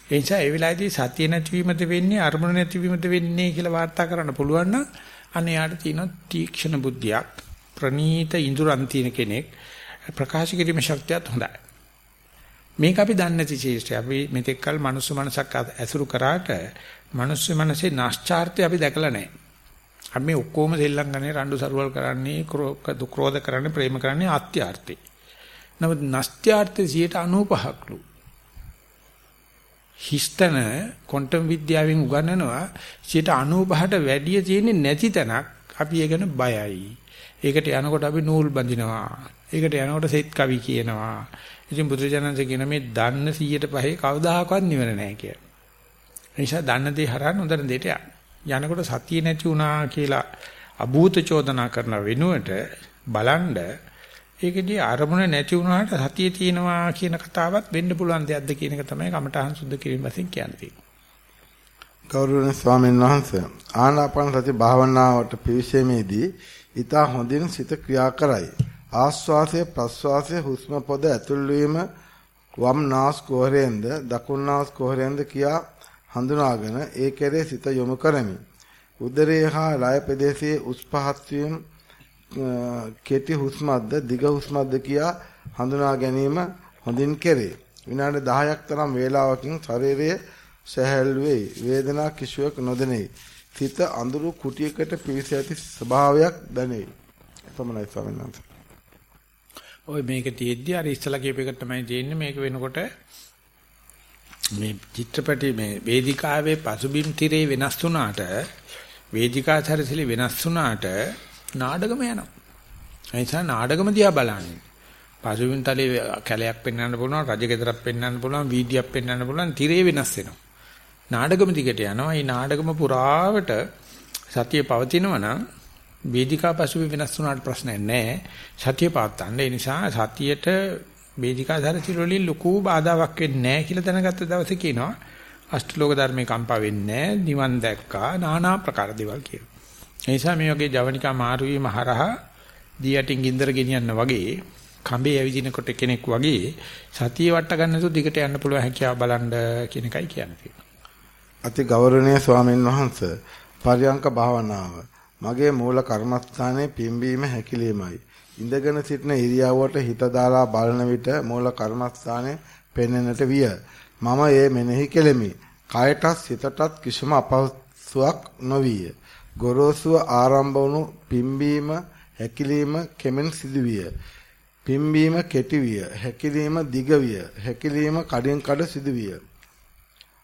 ඒ නිසා ඒ වෙලාවේදී සතිය නැතිවීමද වෙන්නේ අරමුණ නැතිවීමද වෙන්නේ කියලා වාර්තා කරන්න පුළුවන් නම් අන්න යාට තියෙන තීක්ෂණ බුද්ධියක් ප්‍රනීත ඉඳුරන් තියෙන කෙනෙක් ප්‍රකාශ කිරීමේ ශක්තියත් හොඳයි. මේක අපි දන්නේ නැති ශේෂ්ඨය. අපි මෙතෙක් කල මනුස්ස මනසක් ඇසුරු කරාට මනුස්ස මනසේ නැස්චාර්ත්‍ය අපි දැකලා නැහැ. අපි මේ ඔක්කොම දෙල්ලම් ගන්නේ රණ්ඩු සරුවල් කරන්නේ ක්‍රෝධ කරන්නේ ප්‍රේම කරන්නේ ආත්‍යාර්ථේ. නමුත් නැස්ත්‍යාර්ථේ 95%ක්ලු. හිස්තන ක්වොන්ටම් විද්‍යාවෙන් උගන්වනවා 95ට වැඩිය තියෙන්නේ නැති තැනක් අපි ඒ ගැන බයයි. ඒකට යනකොට අපි නූල් බඳිනවා. ඒකට යනකොට සෙත් කවි කියනවා. ඉතින් බුදුරජාණන්සේ කියන මේ දන්න 100ට පහේ කවදාහක්වත් නිවන නැහැ කියලා. ඒ නිසා දන්න දේ හරහා නොදන්න දෙයට යනකොට සතිය නැති වුණා කියලා අභූත චෝදනා කරන වෙනුවට බලන්ඩ ඒකදී අරමුණ නැති වුණාට සතිය තියෙනවා කියන කතාවත් වෙන්න පුළුවන් දෙයක්ද කියන එක තමයි කමඨහං සුද්ධ කිරීම වශයෙන් කියන්නේ. ගෞරවනීය ස්වාමීන් වහන්සේ ආනාපාන සති භාවනාවට පිවිසීමේදී ඊට හොඳින් සිත ක්‍රියා කරයි. ආස්වාසය ප්‍රස්වාසය හුස්ම පොද ඇතුල් වීම වම් නාස් කුහරයෙන්ද දකුණු නාස් කුහරයෙන්ද කියා හඳුනාගෙන ඒ කෙරේ සිත යොමු කරමි. උදරයේ හා ලය ප්‍රදේශයේ උස් පහත් වීම කෙටි හුස්මක්ද දිග හුස්මක්ද කියා හඳුනා ගැනීම හොඳින් කෙරේ. විනාඩි 10ක් තරම් වේලාවකින් ශරීරයේ සැහැල්ලු වෙයි. වේදනා කිසිවක් නොදැනේ. සිත අඳුරු කුටියකට පිවිස ඇති ස්වභාවයක් දැනේ. එපමණයි ස්වාමීන් වහන්සේ. ඔය මේක තියෙද්දි අර ඉස්සලා කියප එක තමයි තියෙන්නේ මේක වෙනකොට මේ චිත්‍රපටි මේ වේදිකාවේ පසුබිම් තිරේ වෙනස් වුණාට වේදිකා සැරසිලි වෙනස් වුණාට නාඩගම යනවා. ඒ නිසා නාඩගම දිහා බලන්නේ. පසුබිම් තලයේ කැලයක් පෙන්වන්න පුළුවන්, රජගෙදරක් පෙන්වන්න පුළුවන්, වීදියක් පෙන්වන්න පුළුවන්, තිරේ වෙනස් වෙනවා. නාඩගම දිගට යනවා. මේ නාඩගම පුරාවට සතිය පවතිනවා නම් වේදිකා පසුබිම් වෙනස් වුණාට ප්‍රශ්නයක් නැහැ. සතිය පවත්තන්න. ඒ නිසා සතියට වේදිකා සැරසිලි වලින් ලොකු බාධාවක් වෙන්නේ නැහැ කියලා දැනගත්ත දවසේ කියනවා අෂ්ටලෝක ධර්මේ කම්පා වෙන්නේ නැහැ. නිවන් දැක්කා. নানা ප්‍රකාර දේවල් කියනවා. ඒ නිසා මේ වගේ ජවනිකා මාරු වීම හරහා දී යටින් ගින්දර ගෙනියන්න වගේ කඹේ ඇවිදිනකොට කෙනෙක් වගේ සතිය වට ගන්න තු දිගට යන්න පුළුවන් හැකියාව බලන්න කියන එකයි කියන්නේ. අති ගෞරවනීය ස්වාමීන් වහන්සේ පරියංක භාවනාව මගේ මූල කර්මස්ථානයේ පිම්බීම හැකිලීමයි. ඉඳගෙන සිටින ඉරියව්වට හිත දාලා බලන විට මූල කර්මස්ථානයේ පෙනෙන්නට විය. මම ඒ මෙනෙහි කෙලෙමි. කයටත් සිතටත් කිසිම අපහසුයක් නොවිය. ගොරෝසුව ආරම්භ වුණු පිම්බීම හැකිලිම කෙමෙන් සිදුවිය. පිම්බීම කෙටි විය. හැකිලිම දිග විය. හැකිලිම කඩෙන් කඩ සිදුවිය.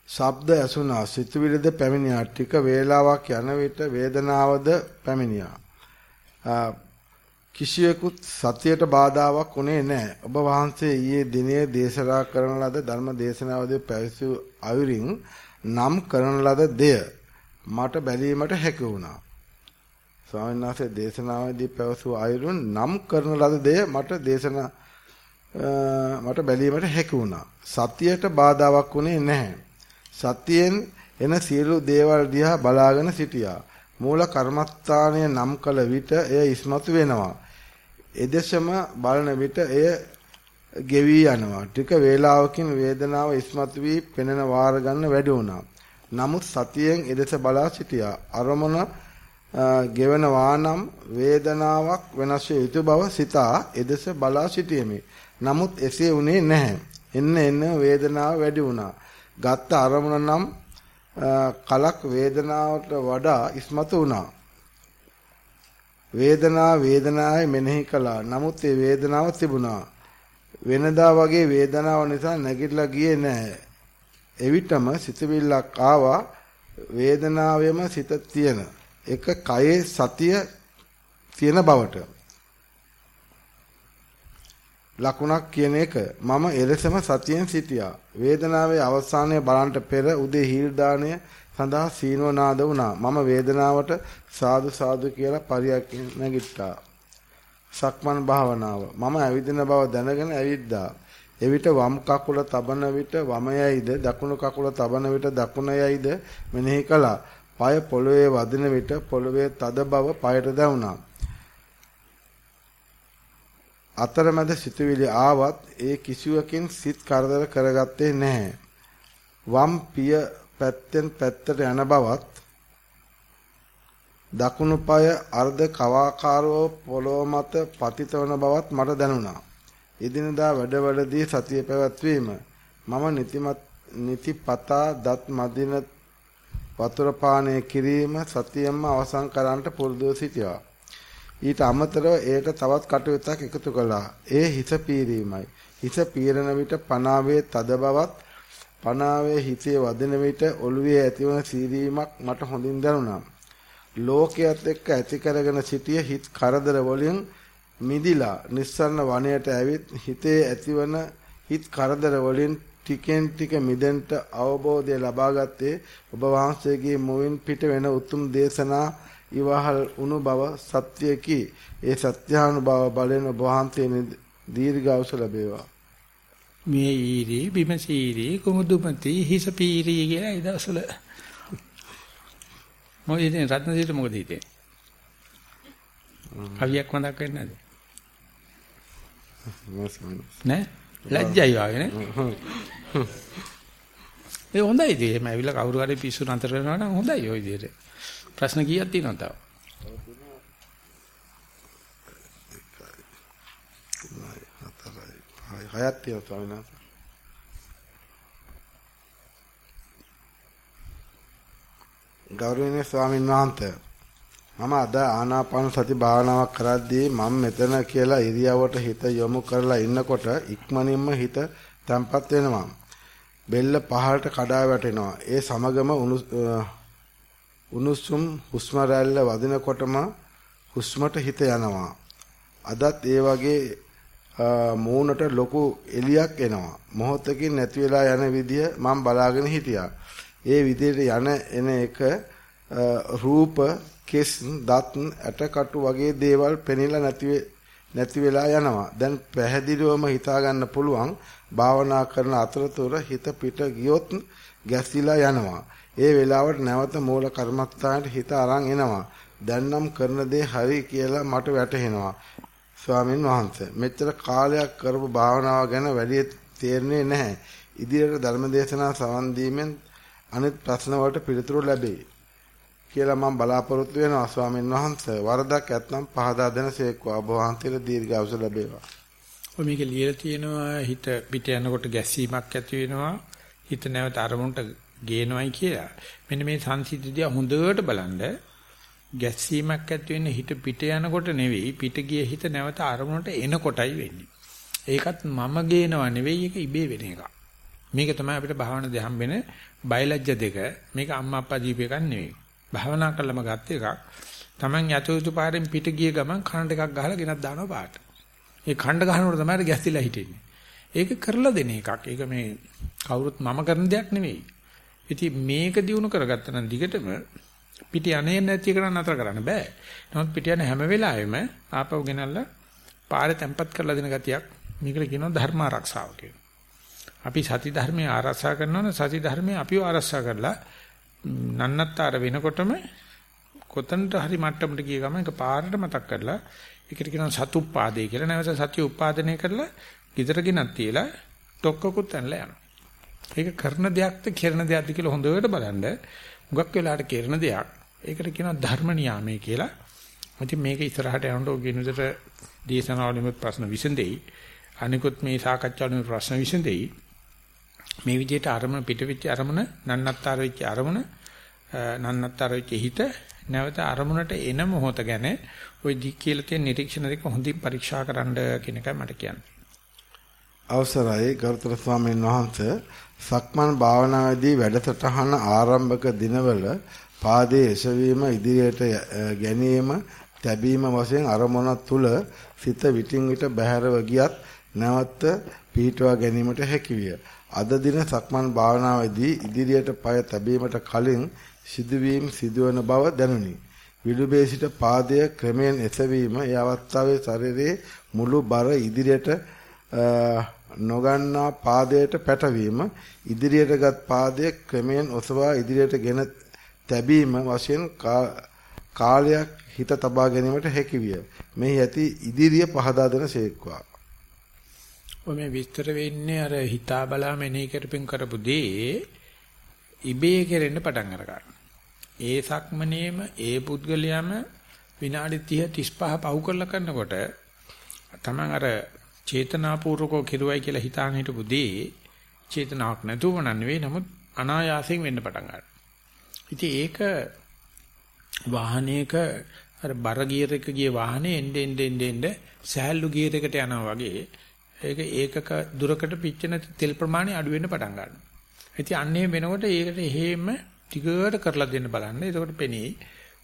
ශබ්ද ඇසුණා සිතුවිලිද පැමිණියා ටික වේලාවක් යන විට වේදනාවද පැමිණියා කිසියෙකුත් සතියට බාධාවක් උනේ නැහැ ඔබ වහන්සේ ඊයේ දිනේ දේශනා කරන ලද ධර්ම දේශනාවදී පැවසූ අයුරින් නම් කරන ලද දෙය මට බැලීමට හැකි වුණා. ස්වාමීන් වහන්සේ දේශනාවේදී පැවසූ අයුරුන් නම් කරන ලද දෙය මට දේශනා මට බැලීමට හැකි වුණා. සතියට බාධාවක් වුණේ නැහැ. සතියෙන් එන සියලු දේවල් දිහා බලාගෙන සිටියා. මූල කර්මස්ථානය නම් කළ විට එය ඉස්මතු වෙනවා. එදෙසම බලන විට එය ගෙවි යනවා. ටික වේලාවකින් වේදනාව ඉස්මතු වී පෙනෙන වාර ගන්න වැඩි වුණා. නමුත් සතියෙන් එදෙස බලා සිටියා. අරමුණ ගෙවනවා නම් වේදනාවක් වෙනස් යුතු බව සිතා එදෙස බලා සිටීමේ. නමුත් එසේ වුණේ නැහැ. එන්න එන්න වේදනාව වැඩි වුණා. ගත්ත අරමුණ නම් කලක් වේදනාවට වඩා ඉස්මතු වුණා. වේදනාව වේදනාවේ මෙනෙහි කළා. නමුත් ඒ වේදනාව තිබුණා. වෙනදා වගේ වේදනාව නිසා නැගිටලා ගියේ නැහැ. එවිටම සිතවිල්ලක් ආවා වේදනාවෙම සිත තියෙන එක කයේ සතිය තියෙන බවට ලකුණක් කියන එක මම එලෙසම සතියෙන් සිටියා වේදනාවේ අවසානයේ බලන්ට පෙර උදේ හීල් දාණය සඳහා සීනෝනාද වුණා. මම වේදනාවට සාදු සාදු කියලා පරියක් නැගිට්ටා. සක්මන් භාවනාව. මම ඇවිදින බව දැනගෙන ඇවිද්දා. එවිට වම් කකුල තබන විට වම යයිද දකුණු කකුල තබන විට දකුණ යයිද මෙනෙහි කළා. পায় පොළවේ වදින විට පොළවේ තද බව পায়ට දැනුණා. අතරමැද සිතුවිලි ආවත් ඒ කිසිවකින් සිත් කරදර කරගත්තේ නැහැ. වම් පිය පැත්තෙන් පැත්තට යන බවත් දකුණු පාය අර්ධ කවාකාරව පොළොව මත පතිත වන බවත් මට දැනුණා. එදිනදා වැඩවලදී සතිය පැවැත්වීම මම නිතිමත් නිතිපතා දත් මදින වතුර පානය කිරීම සතියෙන්ම අවසන් කරන්නට පුරුදු සිටියා. ඊට අමතරව ඒට තවත් කටයුත්තක් එකතු කළා. ඒ හිස පීරීමයි. හිස පීරන විට පනාවේ තද බවත් පනාවේ හිතේ වදින විට ඔළුවේ ඇතිවන සීරීමක් මට හොඳින් දැනුණා. ලෝකයේත් එක්ක ඇති කරගෙන සිටිය හිත කරදර වලින් මිදිලා නිස්සරණ වනයේට ඇවිත් හිතේ ඇතිවන හිත කරදර වලින් ටිකෙන් ටික මිදෙන්න අවබෝධය ලබාගත්තේ ඔබ වහන්සේගේ මුවින් පිට වෙන උතුම් දේශනා ඉවහල් උණු බව සත්‍යකි. ඒ සත්‍යානුභව බලෙන් වහන්සේ දීර්ඝායුෂ ලැබේවා. මේ ඊරි බිමසීරි කුමුදුමති හිස පීරි කියලා ඒ දවස්වල මොකද ඉතින් රත්නසිට මොකද හිතේ? කවියක් මතක් වෙන්නේ නැද්ද? නෑ ලැජ්ජයි වාගේ නේ. ඒ හොඳයි ඉතින් එහෙම ඇවිල්ලා කවුරු හරි පිස්සු නතර කරනවා නම් හොඳයි ওই විදිහට. ප්‍රශ්න කීයක් තියෙනවද තව? හයක් තියෙනවා ස්වාමීන් වහන්සේ. ගෞරවනීය ස්වාමීන් වහන්සේ මම අද ආනාපාන සති භාවනාවක් කරද්දී මම මෙතන කියලා ඉරියවට හිත යොමු කරලා ඉන්නකොට ඉක්මනින්ම හිත තැම්පත් වෙනවා. බෙල්ල පහළට කඩා වැටෙනවා. ඒ සමගම උණුසුම් හුස්ම රැල්ල වදිනකොටම හුස්මට හිත යනවා. අදත් ඒ වගේ මූණට ලොකු එලියක් එනවා. මොහොතකින් නැති වෙලා යන විදිය මම බලාගෙන හිටියා. ඒ විදිහට යන එන එක රූප කෙස් දත් ඇටකටු වගේ දේවල් පෙනිලා නැති නැති වෙලා යනවා. දැන් පැහැදිලිවම හිතා ගන්න පුළුවන් භාවනා කරන අතරතුර හිත පිට ගියොත් ගැසිලා යනවා. ඒ වෙලාවට නැවත මූල කර්මස්ථානට හිත අරන් එනවා. දැන් නම් කරන දේ හරි කියලා මට වැටහෙනවා. ස්වාමින් වහන්සේ මෙච්චර කාලයක් කරපු භාවනාව ගැන වැඩි තේරෙන්නේ නැහැ. ඉදිරියට ධර්මදේශනා සවන් දීමෙන් අනිත් ප්‍රශ්න වලට පිළිතුරු ලැබේ. කියලා මම බලාපොරොත්තු වෙනවා ස්වාමීන් වහන්සේ. වරදක් ඇත්නම් පහදා දෙන සේක්වා ඔබ වහන්සේට දීර්ඝායුෂ ලැබේවා. ඔය මේක ලියලා තියෙනවා හිත පිට යනකොට ගැස්සීමක් ඇති වෙනවා. හිත නැවත අරමුණට ගේනවයි කියලා. මෙන්න මේ සංසිද්ධිය හොඳට බලන්න ගැස්සීමක් ඇති වෙන්නේ හිත පිට යනකොට නෙවෙයි පිට ගිය හිත නැවත අරමුණට එනකොටයි වෙන්නේ. ඒකත් මම ගේනවා නෙවෙයි ඒක ඉබේ වෙන එකක්. මේක තමයි අපිට භාවනා දෙහම් වෙන බයලජ්‍ය දෙක. මේක අම්මා අප්පා දීප එකක් නෙවෙයි. භාවනා කළම ගත්ත එකක්. Taman යතුතු පාරෙන් පිට ගිය ගමන් කන ටිකක් ගහලා ගෙනත් දානවා පාට. ඒ කණ්ඩ ගහනකොට තමයි ගැස්තිලා හිටින්නේ. ඒක කරලා දෙන එකක්. ඒක මේ කවුරුත් මම කරන දෙයක් නෙවෙයි. ඉතින් මේක දිනු කරගත්තා නම් දිගටම පිට යන්නේ නැති එක නතර කරන්න බෑ. නමුත් පිට යන හැම වෙලාවෙම ආපහු ගෙනල්ලා පාරේ තැම්පත් කරලා දෙන ගතියක් මේකට කියනවා ධර්ම ආරක්ෂාව කියලා. අපි සති ධර්මයේ ආරක්ෂා කරනවා සති ධර්මයේ අපිව ආරක්ෂා කරලා නන්නත්තර වෙනකොටම කොතනට හරි මට්ටමට ගිය ගමන් ඒක පාරට මතක් කරලා ඒකට කියනවා සතුප්පාදේ කියලා. නැවත සතිය උපාදනය කරලා gider ගෙනත් තියලා තොක්කකුත් ඇනලා යනවා. ඒක කරන දෙයක්ද කරන දෙයක්ද කියලා හොඳට බලන්න. මුගක් වෙලාට කරන දෙයක්. ඒකට කියනවා ධර්ම නියාමයේ කියලා. ඉතින් මේක ඉස්සරහට යනකොට ඔය විදිහට දේශනාවලින් ප්‍රශ්න විසඳෙයි. අනිකුත් මේ සාකච්ඡාවලින් ප්‍රශ්න විසඳෙයි. මේ විදිහට අරමුණ පිටවිච්ච අරමුණ නන්නත්තර වෙච්ච අරමුණ නන්නත්තර වෙච්ච හිත නැවත අරමුණට එන මොහොත ගැන ওই දි කියලා තියෙන නිරීක්ෂණ දෙක හොඳින් පරීක්ෂා කරන්න කියන එකයි මට කියන්නේ. අවසරයි ගරුතර ස්වාමීන් වහන්සේ සක්මන් භාවනාවේදී වැඩසටහන ආරම්භක දිනවල පාදයේ එසවීම ඉදිරියට ගැනීම තැබීම වශයෙන් අරමුණ තුල සිත විටින් විට බැහැරව ගියත් නැවත පිහිටුවා ගැනීමට හැකියිය. අද දින සක්මන් භාවනාවේදී ඉදිරියට පය තැබීමට කලින් සිදුවීම් සිදුවන බව දැනුනි. විලුඹේ සිට පාදය ක්‍රමයෙන් එසවීම ඒ අවස්ථාවේ ශරීරයේ මුළු බර ඉදිරියට නොගන්නා පාදයට පැටවීම ඉදිරියටගත් පාදය ක්‍රමයෙන් ඔසවා ඉදිරියට ගෙන තැබීම වශයෙන් කාලයක් හිත තබා ගැනීමට හැකියිය. මෙහි ඇති ඉදිරිය පහදා දෙන ශේක්වා. ඔය මේ විස්තර වෙන්නේ අර හිතා බලා මෙනෙහි කරපින් කරපු දේ ඉබේ කෙරෙන්න පටන් අරගන්නවා. ඒ සක්මනේම ඒ පුද්ගලයාම විනාඩි 30 35 පහු කරලා කරනකොට තමන් අර චේතනාපූර්වකව කෙරුවයි කියලා හිතාන හිටපු දේ චේතනාවක් නැතුව නෙවෙයි නමුත් අනායාසයෙන් වෙන්න පටන් ගන්නවා. ඉතින් ඒක වාහනයක අර බර ගියර් එක ගිය වාහනේ එන්න එන්න එන්න සෑහළු ගියර් එකට යනවා වගේ ඒක ඒකක දුරකට පිච්චෙන තෙල් ප්‍රමාණය අඩු වෙන්න පටන් ගන්නවා. ඉතින් අන්නේ වෙනකොට ඒකට හේම ටිකට කරලා දෙන්න බලන්න. එතකොට පෙනේ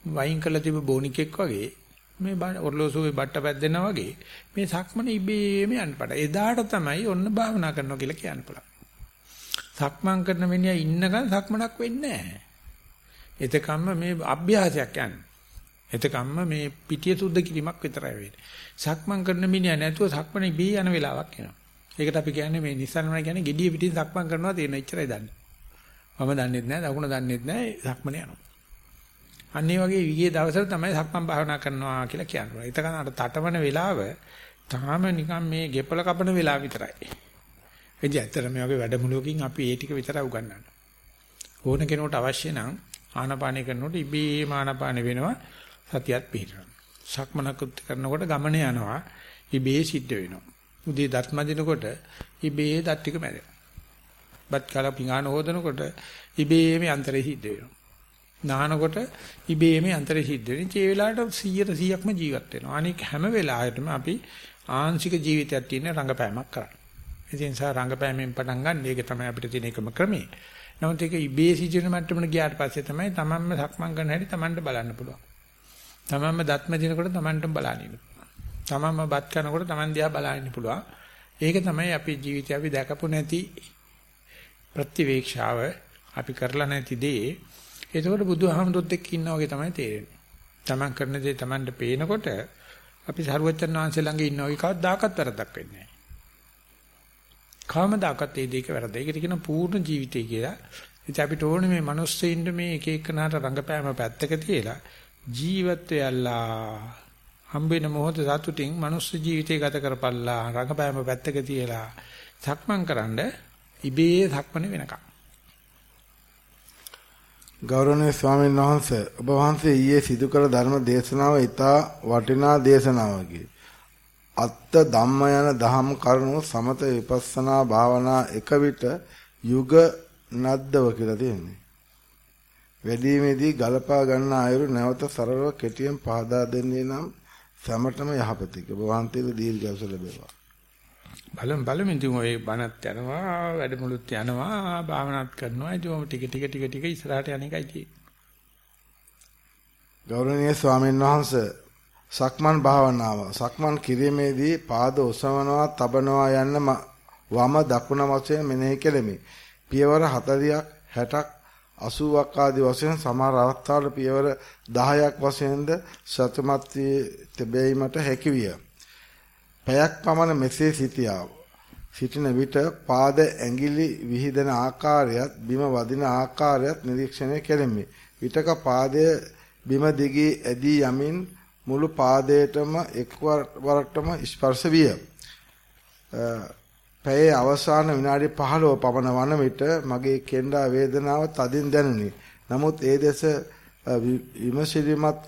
වයින් කරලා තිබ්බ බොනිකෙක් වගේ මේ ඔර්ලෝසුවේ බට්ට පැද්දෙනා වගේ මේ සක්මන ඉබේම යන්න පටන්. එදාට තමයි ඔන්න භාවනා කරනවා කියලා කියන්න පුළුවන්. සක්මන් කරන මිනිහා ඉන්නකන් සක්මනක් වෙන්නේ නැහැ. එතකම්ම මේ අභ්‍යාසයක් යන්නේ. එතකම්ම මේ පිටිය සුද්ධ කිරීමක් විතරයි වෙන්නේ. සක්මන් කරන මිනිහා නැතුව සක්මනේ බී යන වෙලාවක් එනවා. ඒකට අපි කියන්නේ මේ නිස්සාරණ කියන්නේ gediya පිටින් සක්මන් කරනවා තියෙන ඉච්චරයි දන්නේ. මම දන්නෙත් නැහැ, දකුණ දන්නෙත් නැහැ, සක්මනේ යනවා. අන්න ඒ වගේ විගේ දවසට තමයි සක්මන් භාවනා කරනවා කියලා කියන්නේ. ඒතකන අර තටමන වෙලාව තාම නිකන් මේ ගෙපල කපන වෙලාව විතරයි. එදි ඇත්තට මේ වගේ වැඩමුළුවකින් අපි ඒ ටික විතරයි උගන්වන්නේ. ඕන කෙනෙකුට අවශ්‍ය නම් ආනාපානය කරනකොට ඉබේම ආනාපාන වෙනවා සතියත් පිහිටනවා. සක්මනකුත් කරනකොට ගමන යනවා ඉබේ සිද්ධ වෙනවා. උදේ දත් මදිනකොට ඉබේ දත් ටික මැරෙනවා. බත් කාලා පිඟාන හොදනකොට ඉබේම අන්තරේ සිද්ධ වෙනවා. නානකොට ඉබේම අන්තරේ සිද්ධ වෙනවා. ඒ වෙලාවට 100ට 100ක්ම ජීවත් වෙනවා. අනික හැම වෙලාවෙටම අපි ආංශික ජීවිතයක් තියෙන රංගපෑමක් කරන්නේ. ඒ නිසා රංගපෑමෙන් පටන් ගන්න ඒක තමයි අපිට තියෙන එකම ක්‍රමය. නමුත් ඒක ඉබේ සිදුවෙන මට්ටමට ගියාට පස්සේ තමයි තමන්ම සක්මන් කරන හැටි තමන්ට බලන්න පුළුවන්. තමන්ම දත්ම දිනකොට තමන්ට බලන්න ඉන්න. තමන්ම බත් කනකොට තමන් දිහා බලන්න පුළුවන්. ඒක තමයි අපේ ජීවිතය අපි දැකපු නැති ප්‍රතිවේක්ෂාව අපි කරලා නැති දේ. ඒකෝට බුදුහාමුදුරුත් එක්ක ඉන්නා වගේ තමයි තේරෙන්නේ. තමන් කරන දේ තමන්ට පේනකොට අපි සරුවචන් වහන්සේ ළඟ ඉන්නා වගේ කවදාකවත් වැරද්දක් වෙන්නේ නැහැ. කවමදාකවත් ඒ දෙයක වැරද්ද. ඒකට කියන පූර්ණ ජීවිතය කියලා. ඉතින් අපිට ඕනේ මේ මිනිස්සෙින්ද මේ එක එකනාට රංගපෑම පැත්තක තියලා ජීවත් වෙයලා හම්බෙන මොහොත සතුටින් මනුස්ස ජීවිතය ගත කරපල්ලා රංගපෑම පැත්තක තියලා සක්මන් කරන්ඩ ඉබේ සක්මන වෙනකම් ගෞරවනීය ස්වාමීන් වහන්සේ ඔබ වහන්සේ ඊයේ සිදු කළ ධර්ම දේශනාව ඉතා වටිනා දේශනාවකි. අත්ත ධම්ම යන දහම් කරුණු සමත විපස්සනා භාවනා එක විට යුග නද්දව කියලා තියෙන්නේ. වැඩිමේදී ගලපා ගන්න අයුරු නැවත සරලව කෙටියෙන් පහදා දෙන්නේ නම් සමටම යහපතයි. ඔබ වහන්සේට දීර්ඝායුෂ ලැබේවා. බලමු බලමු ඉතින් ඔය බණත් යනවා වැඩමුළුත් යනවා භාවනාත් කරනවා ඉතින් ටික ටික ටික ටික ඉස්සරහට යන එකයි තියෙන්නේ. ගෞරවනීය ස්වාමීන් වහන්සේ සක්මන් භාවනාව සක්මන් කිරීමේදී පාද ඔසවනවා තබනවා යන්න වම දකුණ වශයෙන් මෙනෙහි කෙලෙමි. පියවර 40ක් 60ක් 80ක් ආදී වශයෙන් සමහර අවස්ථාවල පියවර 10ක් වශයෙන්ද සතුමත් තිබෙීමට හැකි විය. පැයක් පමණ මෙසේ සිටියා. සිටින විට පාද ඇඟිලි විහිදෙන ආකාරයත් බිම වදින ආකාරයත් නිරීක්ෂණය කෙරෙමි. විටක පාදය බිම දිගේ ඇදී යමින් මුළු පාදයටම එක්වරටම ස්පර්ශ විය. පැයේ අවසාන විනාඩි 15 පමණ වන විට මගේ කෙන්ඩා වේදනාව තදින් දැනුනි. නමුත් ඒ දෙස විමසිලිමත්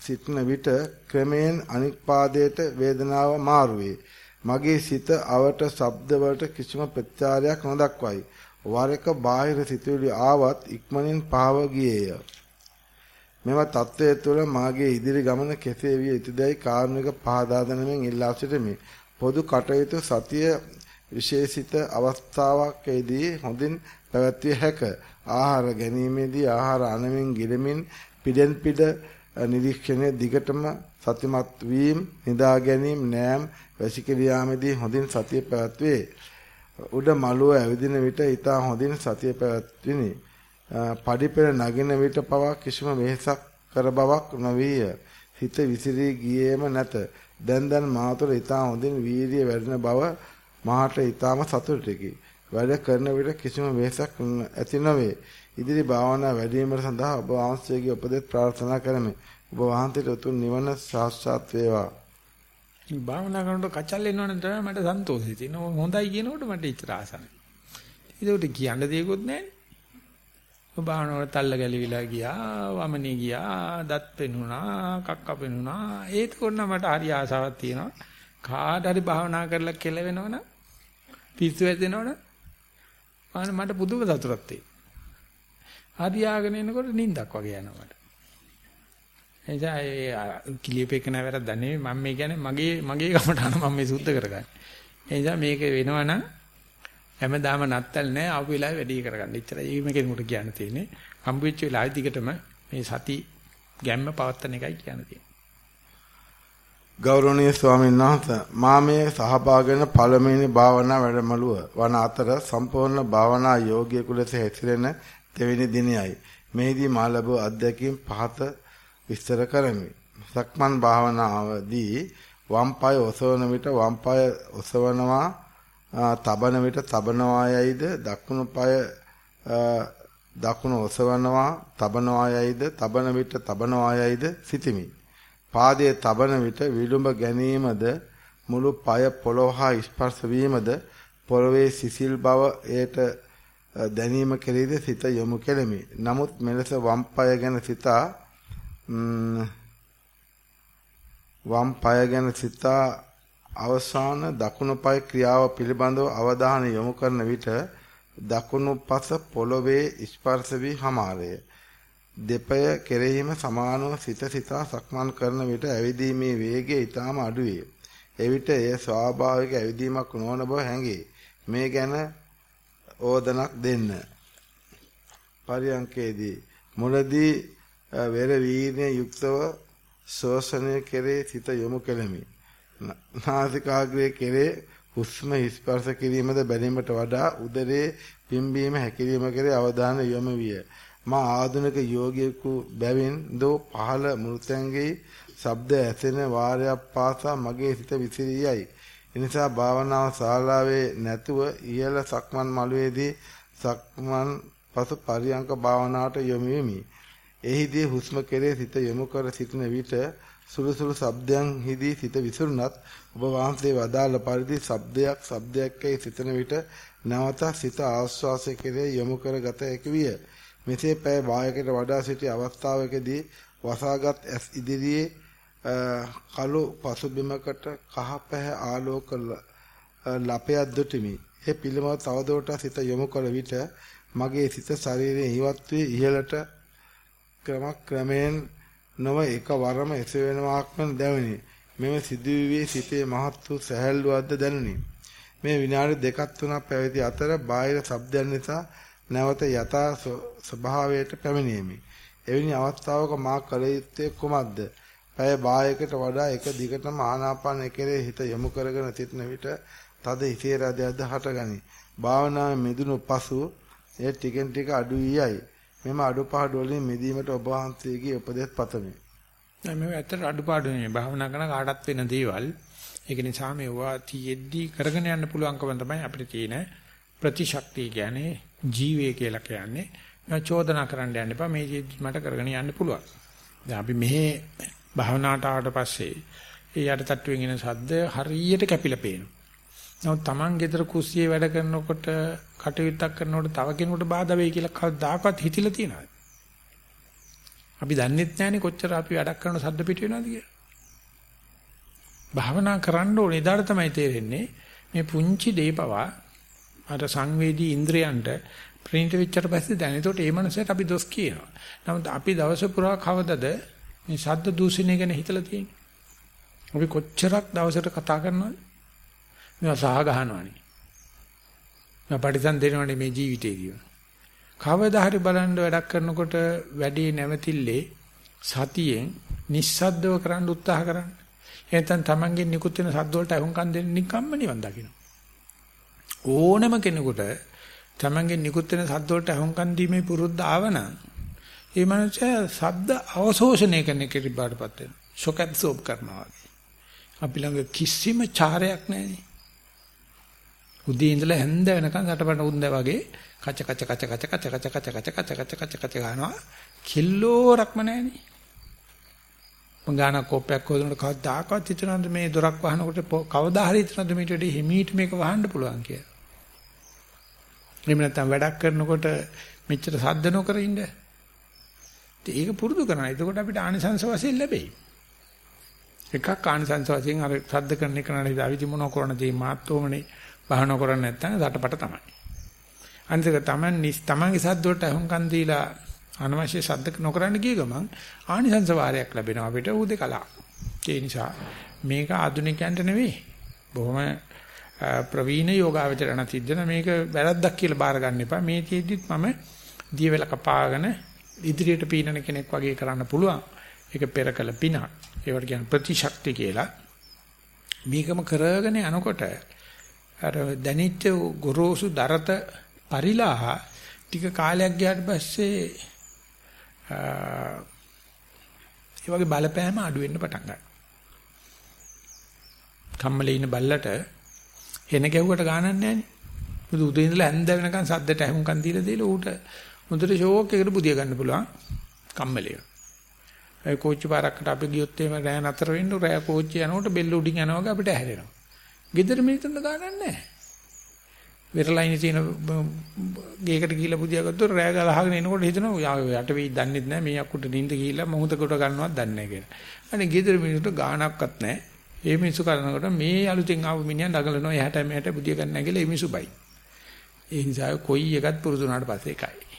සිටින විට ක්‍රමයෙන් අනික් පාදයට වේදනාව මාරුවේ. මගේ සිත අවට ශබ්ද වලට කිසිම ප්‍රත්‍යාරයක් නොදක්වයි. වර එක බාහිර සිතුවිලි ආවත් ඉක්මනින් පාව ගියේය. මෙම தත්වයේ තුළ මාගේ ඉදිරි ගමන කෙසේ විය යුතුදයි කාරුණික පහදා දෙනමින් ඉල්ලා සිටිමි. පොදු කටයුතු සතිය විශේෂිත අවස්ථාවකදී හොඳින් පැවැත්විය හැක. ආහාර ගැනීමේදී ආහාර අනමින් ගිරමින් පිඩෙන් පිඩ නිරීක්ෂණය දිගටම සතිමත් වීම, නිදා ගැනීම, නෑම්, වැසිකිලි යාමේදී හොඳින් සතිය පැවැත්වේ. උඩ මළුව ඇවිදින විට ඊට හොඳින් සතිය පැවැත්විනි. පඩිපෙළ නගින විට පවා කිසිම වෙහෙසක් කර බවක් නොවිය. හිත විසිරී ගියේම නැත. දැන් දැන් මාතුර ඊට හොඳින් වීර්ය වැඩෙන බව මාට ඊටම සතුටකි. වැඩ කරන විට කිසිම වෙහසක් ඇති නොවේ. ඉදිරි භාවනා වැඩිවීම සඳහා ඔබ වහන්සේගේ උපදෙස් ප්‍රාර්ථනා කරමි. ඔබ වහන්සේට උතුම් නිවන සාක්ෂාත් වේවා. භාවනා කරනකොට කචල් එනවනේ තමයි මට සන්තෝෂයි තියෙනවා. හොඳයි කියනකොට මට ඉච්චර ආසයි. ඒකට කියන්න දෙයක්වත් නැහැ. ඔබ භාවනාවට තල්ල ගැලවිලා ගියා, වමනේ ගියා, දත් පෙනුණා, කක්ක පෙනුණා. ඒක කොන්න මට හරි ආසාවක් තියෙනවා. කාට හරි භාවනා කරලා කෙලවෙනවනම් පිස්සු වැදෙනවනම් අනේ මට පුදුම සතුටක් තියෙනවා. හරියාගෙන එනකොට නිින්දක් වගේ යනවා මට. එනිසා ඒ කිලියපේක නැවරක් දන්නේ මම මේ කියන්නේ මගේ මගේ කමටහන මම මේ සුද්ධ කරගන්නේ. එනිසා මේක වෙනවනම් හැමදාම නත්තල් නැහැ ආපු වෙලාවෙ වැඩි කරගන්න. ඉච්චරයි ඒක කෙනෙකුට කියන්න තියෙන්නේ. හම්බෙච්ච වෙලාවෙ දිගටම මේ සති ගැම්ම පවත්තන එකයි කියන්න තියෙන්නේ. ගෞරවනීය ස්වාමීන් වහන්සේ මා මේ සහභාගී පළමුවෙනි භාවනා වැඩමුළුව වන අතර සම්පූර්ණ භාවනා යෝගියෙකු ලෙස හැසිරෙන දෙවෙනි දිනයයි. මෙහිදී මා ලැබූ අත්දැකීම් පහත විස්තර කරමි. සක්මන් භාවනාවදී වම් පාය ඔසවන විට වම් පාය ඔසවනවා තබන විට තබනවා යයිද දකුණු පාය දකුණු ඔසවනවා තබනවා යයිද තබන විට තබනවා යයිද සිටිමි. පාදයේ තබන විට විලුඹ ගැනීමද මුළු පාය පොළොව හා ස්පර්ශ වීමද පොළවේ සිසිල් බව එයට දැනීම කෙරෙහිද සිත යොමු කෙලෙමි. නමුත් මෙලෙස වම් පාය ගැන සිතා වම් පාය ගැන සිතා අවසාන දකුණු පාය ක්‍රියාව පිළිබඳව අවධානය යොමු කරන විට දකුණු පස පොළවේ ස්පර්ශ වී හමාරය. දෙපය කෙරෙහිම සමානව සිත සිතා සක්මන් කරන විට ඇවිදීමේ වේගය ඊටාම අඩුවේ. එවිට එය ස්වාභාවික ඇවිදීමක් නොවන බව හැඟේ. මේ ගැන ඕදනක් දෙන්න. පරියංකේදී මුලදී වෙර වීර්ය යුක්තව ශෝෂණය කෙරේ සිත යොමු කෙලමි. නාසිකාග්‍රයේ කෙරේ හුස්ම ස්පර්ශ කිරීමද බැලීමට වඩා උදරයේ පිම්බීම හැකිලිම කෙරේ අවධානය යොමු විය. මා ආධුනික යෝගියෙකු බැවින් දෝ පහළ මෘතංගේ ශබ්ද ඇසෙන වාරයක් පාසා මගේ සිත විසිරියයි. එනිසා භාවනාව ශාලාවේ නැතුව ඉහළ සක්මන් මළුවේදී සක්මන් පසු පරියංක භාවනාවට යොමු වෙමි. එහිදී හුස්ම කෙරේ සිත යොමු කර සිටින විට සුළු සුළු ශබ්දයන් හිදී සිත විසිරුණත් ඔබ වහන්සේ වදාළ පරිදි ශබ්දයක් ශබ්දයක්යි සිතන විට නැවත සිත ආස්වාසය කෙරේ යොමු කරගත හැකි විය. මෙසේ පැය භාගයකට වඩා සිටි අවස්ථාවකදී වසාගත් ඇස් ඉදිරියේ කළු පසුබිමකට කහ පැහැ ආලෝක ලපයක් දුටිමි. ඒ පිළිමව තවදුරටත් සිත යොමු කළ විට මගේ සිත ශරීරයෙන් ඉවත් වී ඉහළට ක්‍රමක්‍රමයෙන් නොව එකවරම එසවෙනවාක්ම දැවිනි. මෙම සිදුවීමේ සිතේ මහත් වූ සැහැල්ලුවක්ද දැනුනි. මේ විනාඩි දෙකක් තුනක් පැවති අතර බාහිර ශබ්දයන් නිසා නැවත යථා ස්වභාවයට පැමිණීමේ. එවැනි අවස්ථාවක මා කල යුත්තේ කුමක්ද? පැය භාගයකට වඩා එක දිගටම ආනාපාන කෙරේ හිත යොමු කරගෙන සිටන විට තද හිතේ රදයක්ද හටගනි. භාවනාවේ මිදුණු පසු එය ටිකෙන් ටික අඩු වී යයි. මෙම අඩුපාඩු වලින් මිදීමට ඔබ වහන්සේගේ උපදෙස් පතමි. මේ ඇත්තට අඩුපාඩු නෙමෙයි. භාවනා කරන කාටත් වෙන දේවල්. ඒක නිසා මේවා තියෙද්දි කරගෙන යන්න පුළුවන්කම තමයි අපිට තියෙන ප්‍රතිශක්තිය කියන්නේ ජීවය කියලා කියන්නේ. මම චෝදනා කරන්න යන්න එපා. මේ මට කරගෙන යන්න පුළුවන්. දැන් අපි මෙහි භාවනාවට ආවට පස්සේ ඒ යට තට්ටුවෙන් එන සද්ද හරියට කැපිලා පේනවා. නමුත් Taman ගෙදර කුස්සියේ වැඩ කරනකොට කටයුත්තක් කරනකොට තව කෙනෙකුට බාධා වෙයි කියලා කවදාකවත් හිතිලා තියනවද? අපි දන්නෙත් නැහැනේ කොච්චර අපි වැඩක් කරන සද්ද පිට වෙනවද කියලා. භාවනා කරන්න ඕනේ ඉදාට තමයි තේරෙන්නේ මේ පුංචි දීපවා අර සංවේදී ඉන්ද්‍රයන්ට ප්‍රේණිත වෙච්චට පස්සේ දැන් ඒකට ඒ මනසට අපි දොස් කියනවා. නමුත් අපි දවස පුරා කවදද මේ ශබ්ද දූෂණය ගැන හිතලා තියෙන්නේ? අපි කොච්චරක් දවසට කතා කරනවද? මේවා සහ ගහනවනේ. මම පරිසම් දෙනවනේ මේ ජීවිතේදී. කවදා හරි බලන්න වැඩක් කරනකොට වැඩේ නැවතිල්ලේ සතියෙන් නිස්සද්දව කරන්න උත්සාහ කරන්න. එතෙන් තමන්ගේ නිකුත් වෙන සද්ද වලට අහුම්කම් දෙන්න නිකම්ම නිවන් දකින්න. ඕනම කෙනෙකුට තමන්ගේ නිකුත් වෙන සද්ද වලට අහුම්කම් දීමේ පුරුද්ද ආවනම් ඒ මනුස්සයා ශබ්ද අවශෝෂණය කරන කෙරි බාටපත් වෙනවා. ෂොක් ඇබ්සෝබ් කරනවා වගේ. අපි ළඟ කිසිම චාරයක් නැහැ. උදේ ඉඳලා හැන්ද වෙනකන් සටපට උන්ද වගේ කච කච කච කච කච කච කච කච කච කච කච කච ගන්නවා කිල්ලෝරක්ම නැහෙනි මංගාන කෝපයක් හොදනකොට කවදාකවත් හිතනද මේ දොරක් වහනකොට කවදා හරි හිතනද මේට වැඩි හිමීට මේක වහන්න පුළුවන් කියලා එහෙම නැත්නම් වැඩක් කරනකොට මෙච්චර සද්ද නොකර ඉන්න ඒක පුරුදු කරනවා එතකොට අපිට ආනිසංස වශයෙන් ලැබෙයි එකක් ආනිසංස වශයෙන් අර සද්ද කරන එක නේද අවිදි මොන කරනද මේ මාත්ෝමනේ භාවනා කරන්නේ නැත්නම් දඩපට තමයි. අනිත් එක තමන් තමන්ගේ සද්ද වලට අහුම්කන් දීලා අනවශ්‍ය සද්ද නොකරන්න ගිය ගමන් ආනිසංස වාරයක් ලැබෙනවා අපිට උදේකලා. ඒ නිසා මේක ආධුනිකයන්ට නෙවෙයි. බොහොම ප්‍රවීණ යෝගාවචරණ සිද්ධන මේක වැරද්දක් කියලා බාර ගන්න එපා. මේ තියෙද්දිත් මම දිය වෙල කපාගෙන ඉදිරියට පීනන කෙනෙක් වගේ කරන්න පුළුවන්. ඒක පෙර කළ පිනක්. ඒවට කියන ප්‍රතිශක්ති කියලා. මේකම කරගෙන යනකොට අර දැනිච්ච ගොරෝසු දරත පරිලාහ ටික කාලයක් ගියාට පස්සේ ඒ වගේ බලපෑම අඩු වෙන්න පටන් ගන්නවා. කම්මලේ ඉන්න බල්ලට හෙන ගැහුවට ගානක් නැහැනේ. මුදු උදේ ඉඳලා ඇඳ වෙනකන් සද්දට ඇහුම්කන් දීලා දීලා ඌට මුදට ෂෝක් එකකට බුදිය ගන්න පුළුවන් කම්මලේ. ඒ කෝච්චි පාරකට අපි ගියොත් එහෙම රෑ නතර වෙන්න රෑ කෝච්චි යනකොට බෙල්ල උඩින් යනවා වගේ අපිට ඇහැරෙනවා. ගෙදර මිනිතුන්ට ගානක් නැහැ. වෙරළයිනේ තියෙන ගේකට ගිහිල්ලා පුදියා ගත්තොත් රෑ ගලහගෙන එනකොට හිතනවා යට වෙයි දන්නෙත් නැහැ මේ අක්කුට නිින්ද ගිහිල්ලා මොහොතකට ගන්නවත් දන්නේ නැහැ කියලා. අනේ ගෙදර මිනිස්සුන්ට ගාණක්වත් නැහැ. ඒ මිනිස්සු කරනකොට මේ අලුතෙන් ආව මිනිහා නගලනවා එහාට මෙහාට පුදිය ගන්න නැහැ කියලා ඒ මිනිස්සු බයි. ඒ නිසා කොයි එකත් පුරුදු වුණාට පස්සේ එකයි.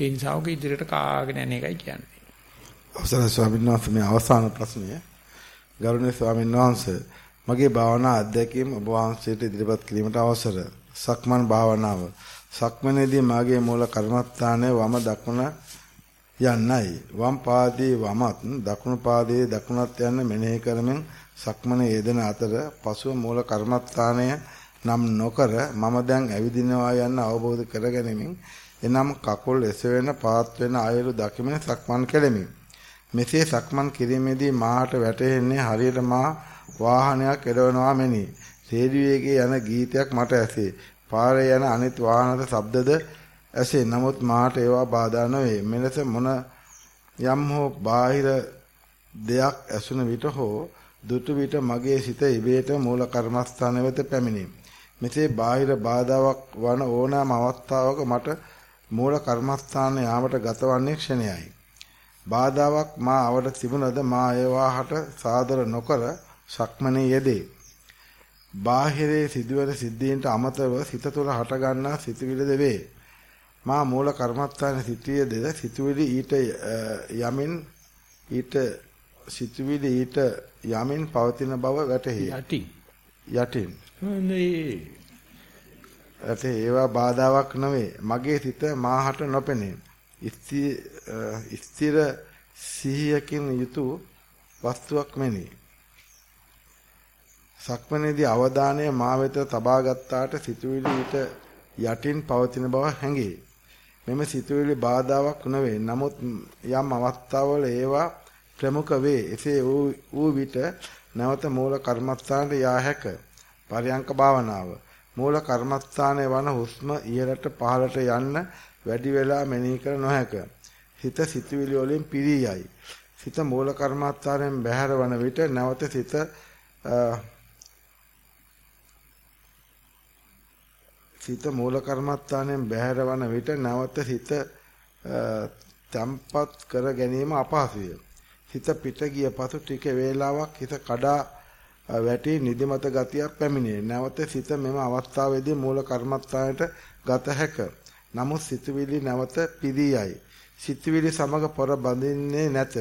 ඒ නිසා ඔක ඉදිරියට කාගෙන යන එකයි කියන්නේ. අවසරයි ස්වාමීන් වහන්සේ මේ අවසාන ප්‍රශ්නය. ගරුණීය ස්වාමීන් වහන්සේ මගේ භාවනා අධ්‍යක්ීම් ඔබ වහන්සේට ඉදිරිපත් කිරීමට අවසර. සක්මන් භාවනාව. සක්මනේදී මාගේ මූල කර්මස්ථානයේ වම දකුණ යන්නයි. වම් පාදයේ වමත් දකුණු පාදයේ දකුණත් යන්න මෙනෙහි කරමින් සක්මනේ යෙදෙන අතර පසුව මූල කර්මස්ථානය නම් නොකර මම දැන් ඇවිදිනවා යන්න අවබෝධ කරගැනීමෙන් එනම් කකුල් එසවෙන පාත් වෙන අයුරු දකිමින් සක්මන් කෙලෙමි. මෙසේ සක්මන් කිරීමේදී මාට වැටහෙන්නේ හරියට මා වාහනයක් එළවනවා මෙනි. රේඩියෝයේ යන ගීතයක් මට ඇසේ. පාරේ යන අනිත් වාහනද ශබ්දද ඇසේ. නමුත් මාට ඒවා බාධා නොවේ. මෙලෙස මොන යම් හෝ බාහිර දෙයක් ඇසුන විට හෝ දුටු විට මගේ සිත ඉබේට මූල කර්මස්ථාන වෙත පැමිණේ. මෙසේ බාහිර බාධාවක් වන ඕනෑම අවස්ථාවක මට මූල කර්මස්ථාන යාමට ගතවන්නේ ක්ෂණයයි. බාධාවක් මා අවට තිබුණද මා ඒවාහට සාදර නොකර සක්මනේ යෙදේ. බාහිරේ සිදුවන සිද්ධීන්ට අමතරව සිත තුළ හටගන්නා සිතුවිලි දෙවේ. මා මූල කර්මස්ථාන සිටියේද සිතුවිලි ඊට යමින් ඊට සිතුවිලි ඊට යමින් පවතින බව වැටහි. යටින් යටින්. මේ ඇතේ ඒවා බාධාවක් නොවේ. මගේ සිත මාහට නොපෙනේ. ස්ථිර සිහියකින් යුතු වස්තුවක් මෙනි. සක්මනේදී අවධානය මා වෙත තබා ගත්තාට සිතුවිලි ඊට යටින් පවතින බව හැඟේ. මෙම සිතුවිලි බාධාවක් නොවේ. නමුත් යම් අවස්ථාවල ඒවා ප්‍රමුඛ වේ. එසේ වූ විට නැවත මූල කර්මස්ථානට යා හැක. පරයන්ක භාවනාව. මූල කර්මස්ථානයේ වන හුස්ම ඉහළට පහළට යන්න වැඩි වෙලා මෙනෙහි කර නොහැක. හිත සිතුවිලි වලින් පිරී යයි. සිත මූල කර්මස්ථානයෙන් බැහැර වන විට නැවත සිත සිත මූල කර්මස්ථානයෙන් බැහැරවන විට නැවත සිත තම්පත් කර ගැනීම අපහසුය. හිත පිට ගිය පසු ටික වේලාවක් හිත කඩා වැටි නිදිමත ගතියක් පැමිණේ. නැවත සිත මෙම අවස්ථාවේදී මූල කර්මස්ථානයට ගත හැක. නමුත් සිතුවිලි නැවත පිරියයි. සිතුවිලි සමග පොර බඳින්නේ නැත.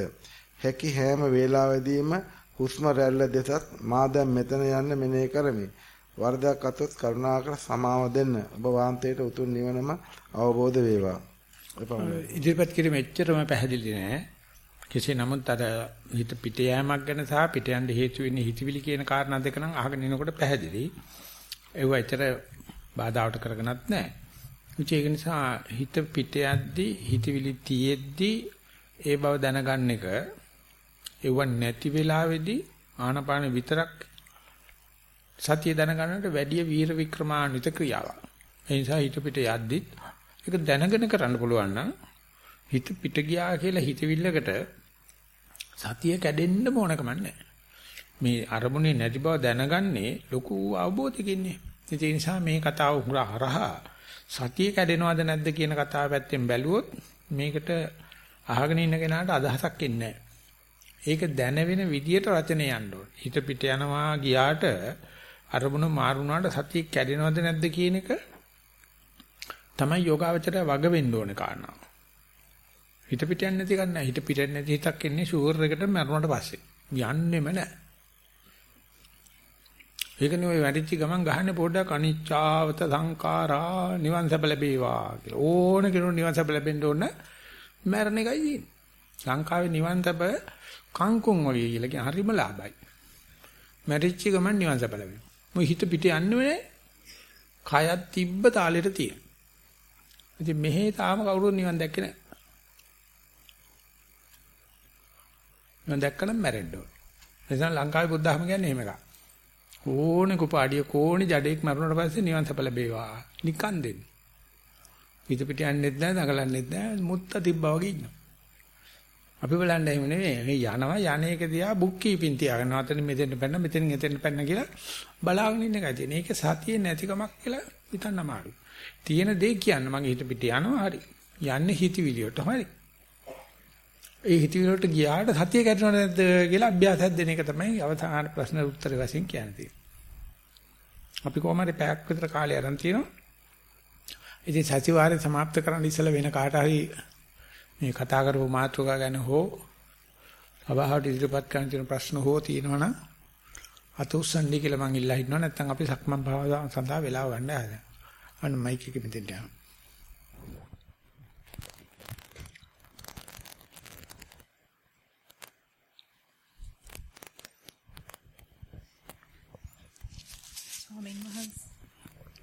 හැකි හැම වේලාවෙදීම හුස්ම රැල්ල දෙසත් මා දැන් මෙතන යන්න මෙනෙහි කරමි. වරදක් අතොත් කරුණාකර සමාව දෙන්න. ඔබ වහන්සේට උතුම් නිවනම අවබෝධ වේවා. ඉදිරිපත් කිරීම එච්චරම පැහැදිලි නෑ. කෙසේ නමුත් අර හිත පිට යෑමක් ගැන සහ පිට යන්න හේතු වෙන්නේ හිතවිලි කියන කාරණා දෙක නම් අහගෙන ඉනකොට පැහැදිලි. ඒව ඇතර බාධාවට කරගෙනත් නැහැ. ඒක නිසා හිත පිට යද්දී හිතවිලි තියෙද්දී ඒ බව දැනගන්න එක ඒව නැති වෙලාවේදී ආනපාන විතරක් සතිය දැනගන්නට වැඩි වීර වික්‍රමාන්විත ක්‍රියාවක්. ඒ නිසා හිත පිට යද්දිත් ඒක දැනගෙන කරන්න පුළුවන් නම් හිත පිට ගියා කියලා හිතවිල්ලකට සතිය කැඩෙන්න ඕනකම නැහැ. මේ අරමුණේ නැති බව දැනගන්නේ ලොකු අවබෝධයකින්නේ. ඒ නිසා මේ කතාව හරහා සතිය කැඩෙනවද නැද්ද කියන කතාව පැත්තෙන් බැලුවොත් මේකට අහගෙන ඉන්න කෙනාට අදහසක් එන්නේ ඒක දැනවෙන විදියට රචනය යන්න ඕන. හිත පිට යනවා ගියාට අරමුණ මාරුණාට සතිය කැඩෙනවද නැද්ද කියන එක තමයි යෝගාවචරය වග වෙන්න ඕනේ කාරණා. හිත පිට යන්නේ නැති ගන්න හිත පිට යන්නේ නැති හිතක් එන්නේ ෂුවර් එකට මරුණාට පස්සේ. යන්නෙම නැහැ. ඒකනේ ඔය වැඩිච්ච ගමන් ගහන්නේ පොඩ්ඩක් අනිච්චාවත සංඛාරා නිවන් සැප ලැබේවා කියලා. ඕන කෙනෙකුට නිවන් සැප ලැබෙන්න ඕන මරණ එකයි තියෙන්නේ. ලංකාවේ නිවන් සැප කංකුම් වගේ කියලා කියන හරිම ලාභයි. මැරිච්ච ගමන් නිවන් සැප ලැබෙනවා. මොයි හිත පිට යන්නේ නැහැ. කයත් තිබ්බ තාලෙට තියෙන. ඉතින් මෙහෙ තාම කවුරුත් නිවන් දැක්කේ නැහැ. මම දැක්කනම් මැරෙන්න ඕන. එතන ලංකාවේ බුද්ධ ධර්ම කියන්නේ එහෙම එකක්. ඕනේ කුපාඩිය කෝණි ජඩේක් මරුණාට පස්සේ නිවන් සප ලැබේවා. නිකන් දෙන්න. පිට පිට යන්නෙත් නැහැ, දඟලන්නෙත් නැහැ, මුත්ත තිබ්බා වගේ ඉන්නවා. අපි බලන්නේ එහෙම නෙවෙයි. මේ යනවා යන්නේක දිහා බුක් කීපින් තියාගෙන අතන මෙතෙන් පැන්න මෙතෙන් එතෙන් පැන්න කියලා බලාගෙන ඉන්න එකයි තියෙන්නේ. ඒක සතියේ නැතිකමක් කියලා හිතන්න අමාරුයි. තියෙන දේ කියන්න මගේ හිත පිට යනවා හරි. යන්නේ හිතවිලියට හරි. ඒ හිතවිලි වලට ගියාට සතිය කැඩෙනවද නැද්ද කියලා අභ්‍යාසයක් දෙන එක තමයි අවසාන ප්‍රශ්න උත්තර වශයෙන් කියන්නේ. අපි කොහොම හරි පැයක් විතර කාලය අරන් තිනවා. ඉතින් සතිವಾರේ સમાપ્ત කරන්න ඉස්සෙල්ලා වෙන කාට හරි මේ කතා කරපු මාතෘකා ගැන හෝ සභාවට ඉදිරිපත් කරන්න තියෙන ප්‍රශ්න හෝ තියෙනවා නම් අත උස්සන්නේ කියලා මං ඉල්ලා හිටනවා නැත්නම් අපි සක්මන් භාවනාව සඳහා වෙලාව ගන්න ආද. අන්න මයික් එක මෙතෙන්ට යනවා.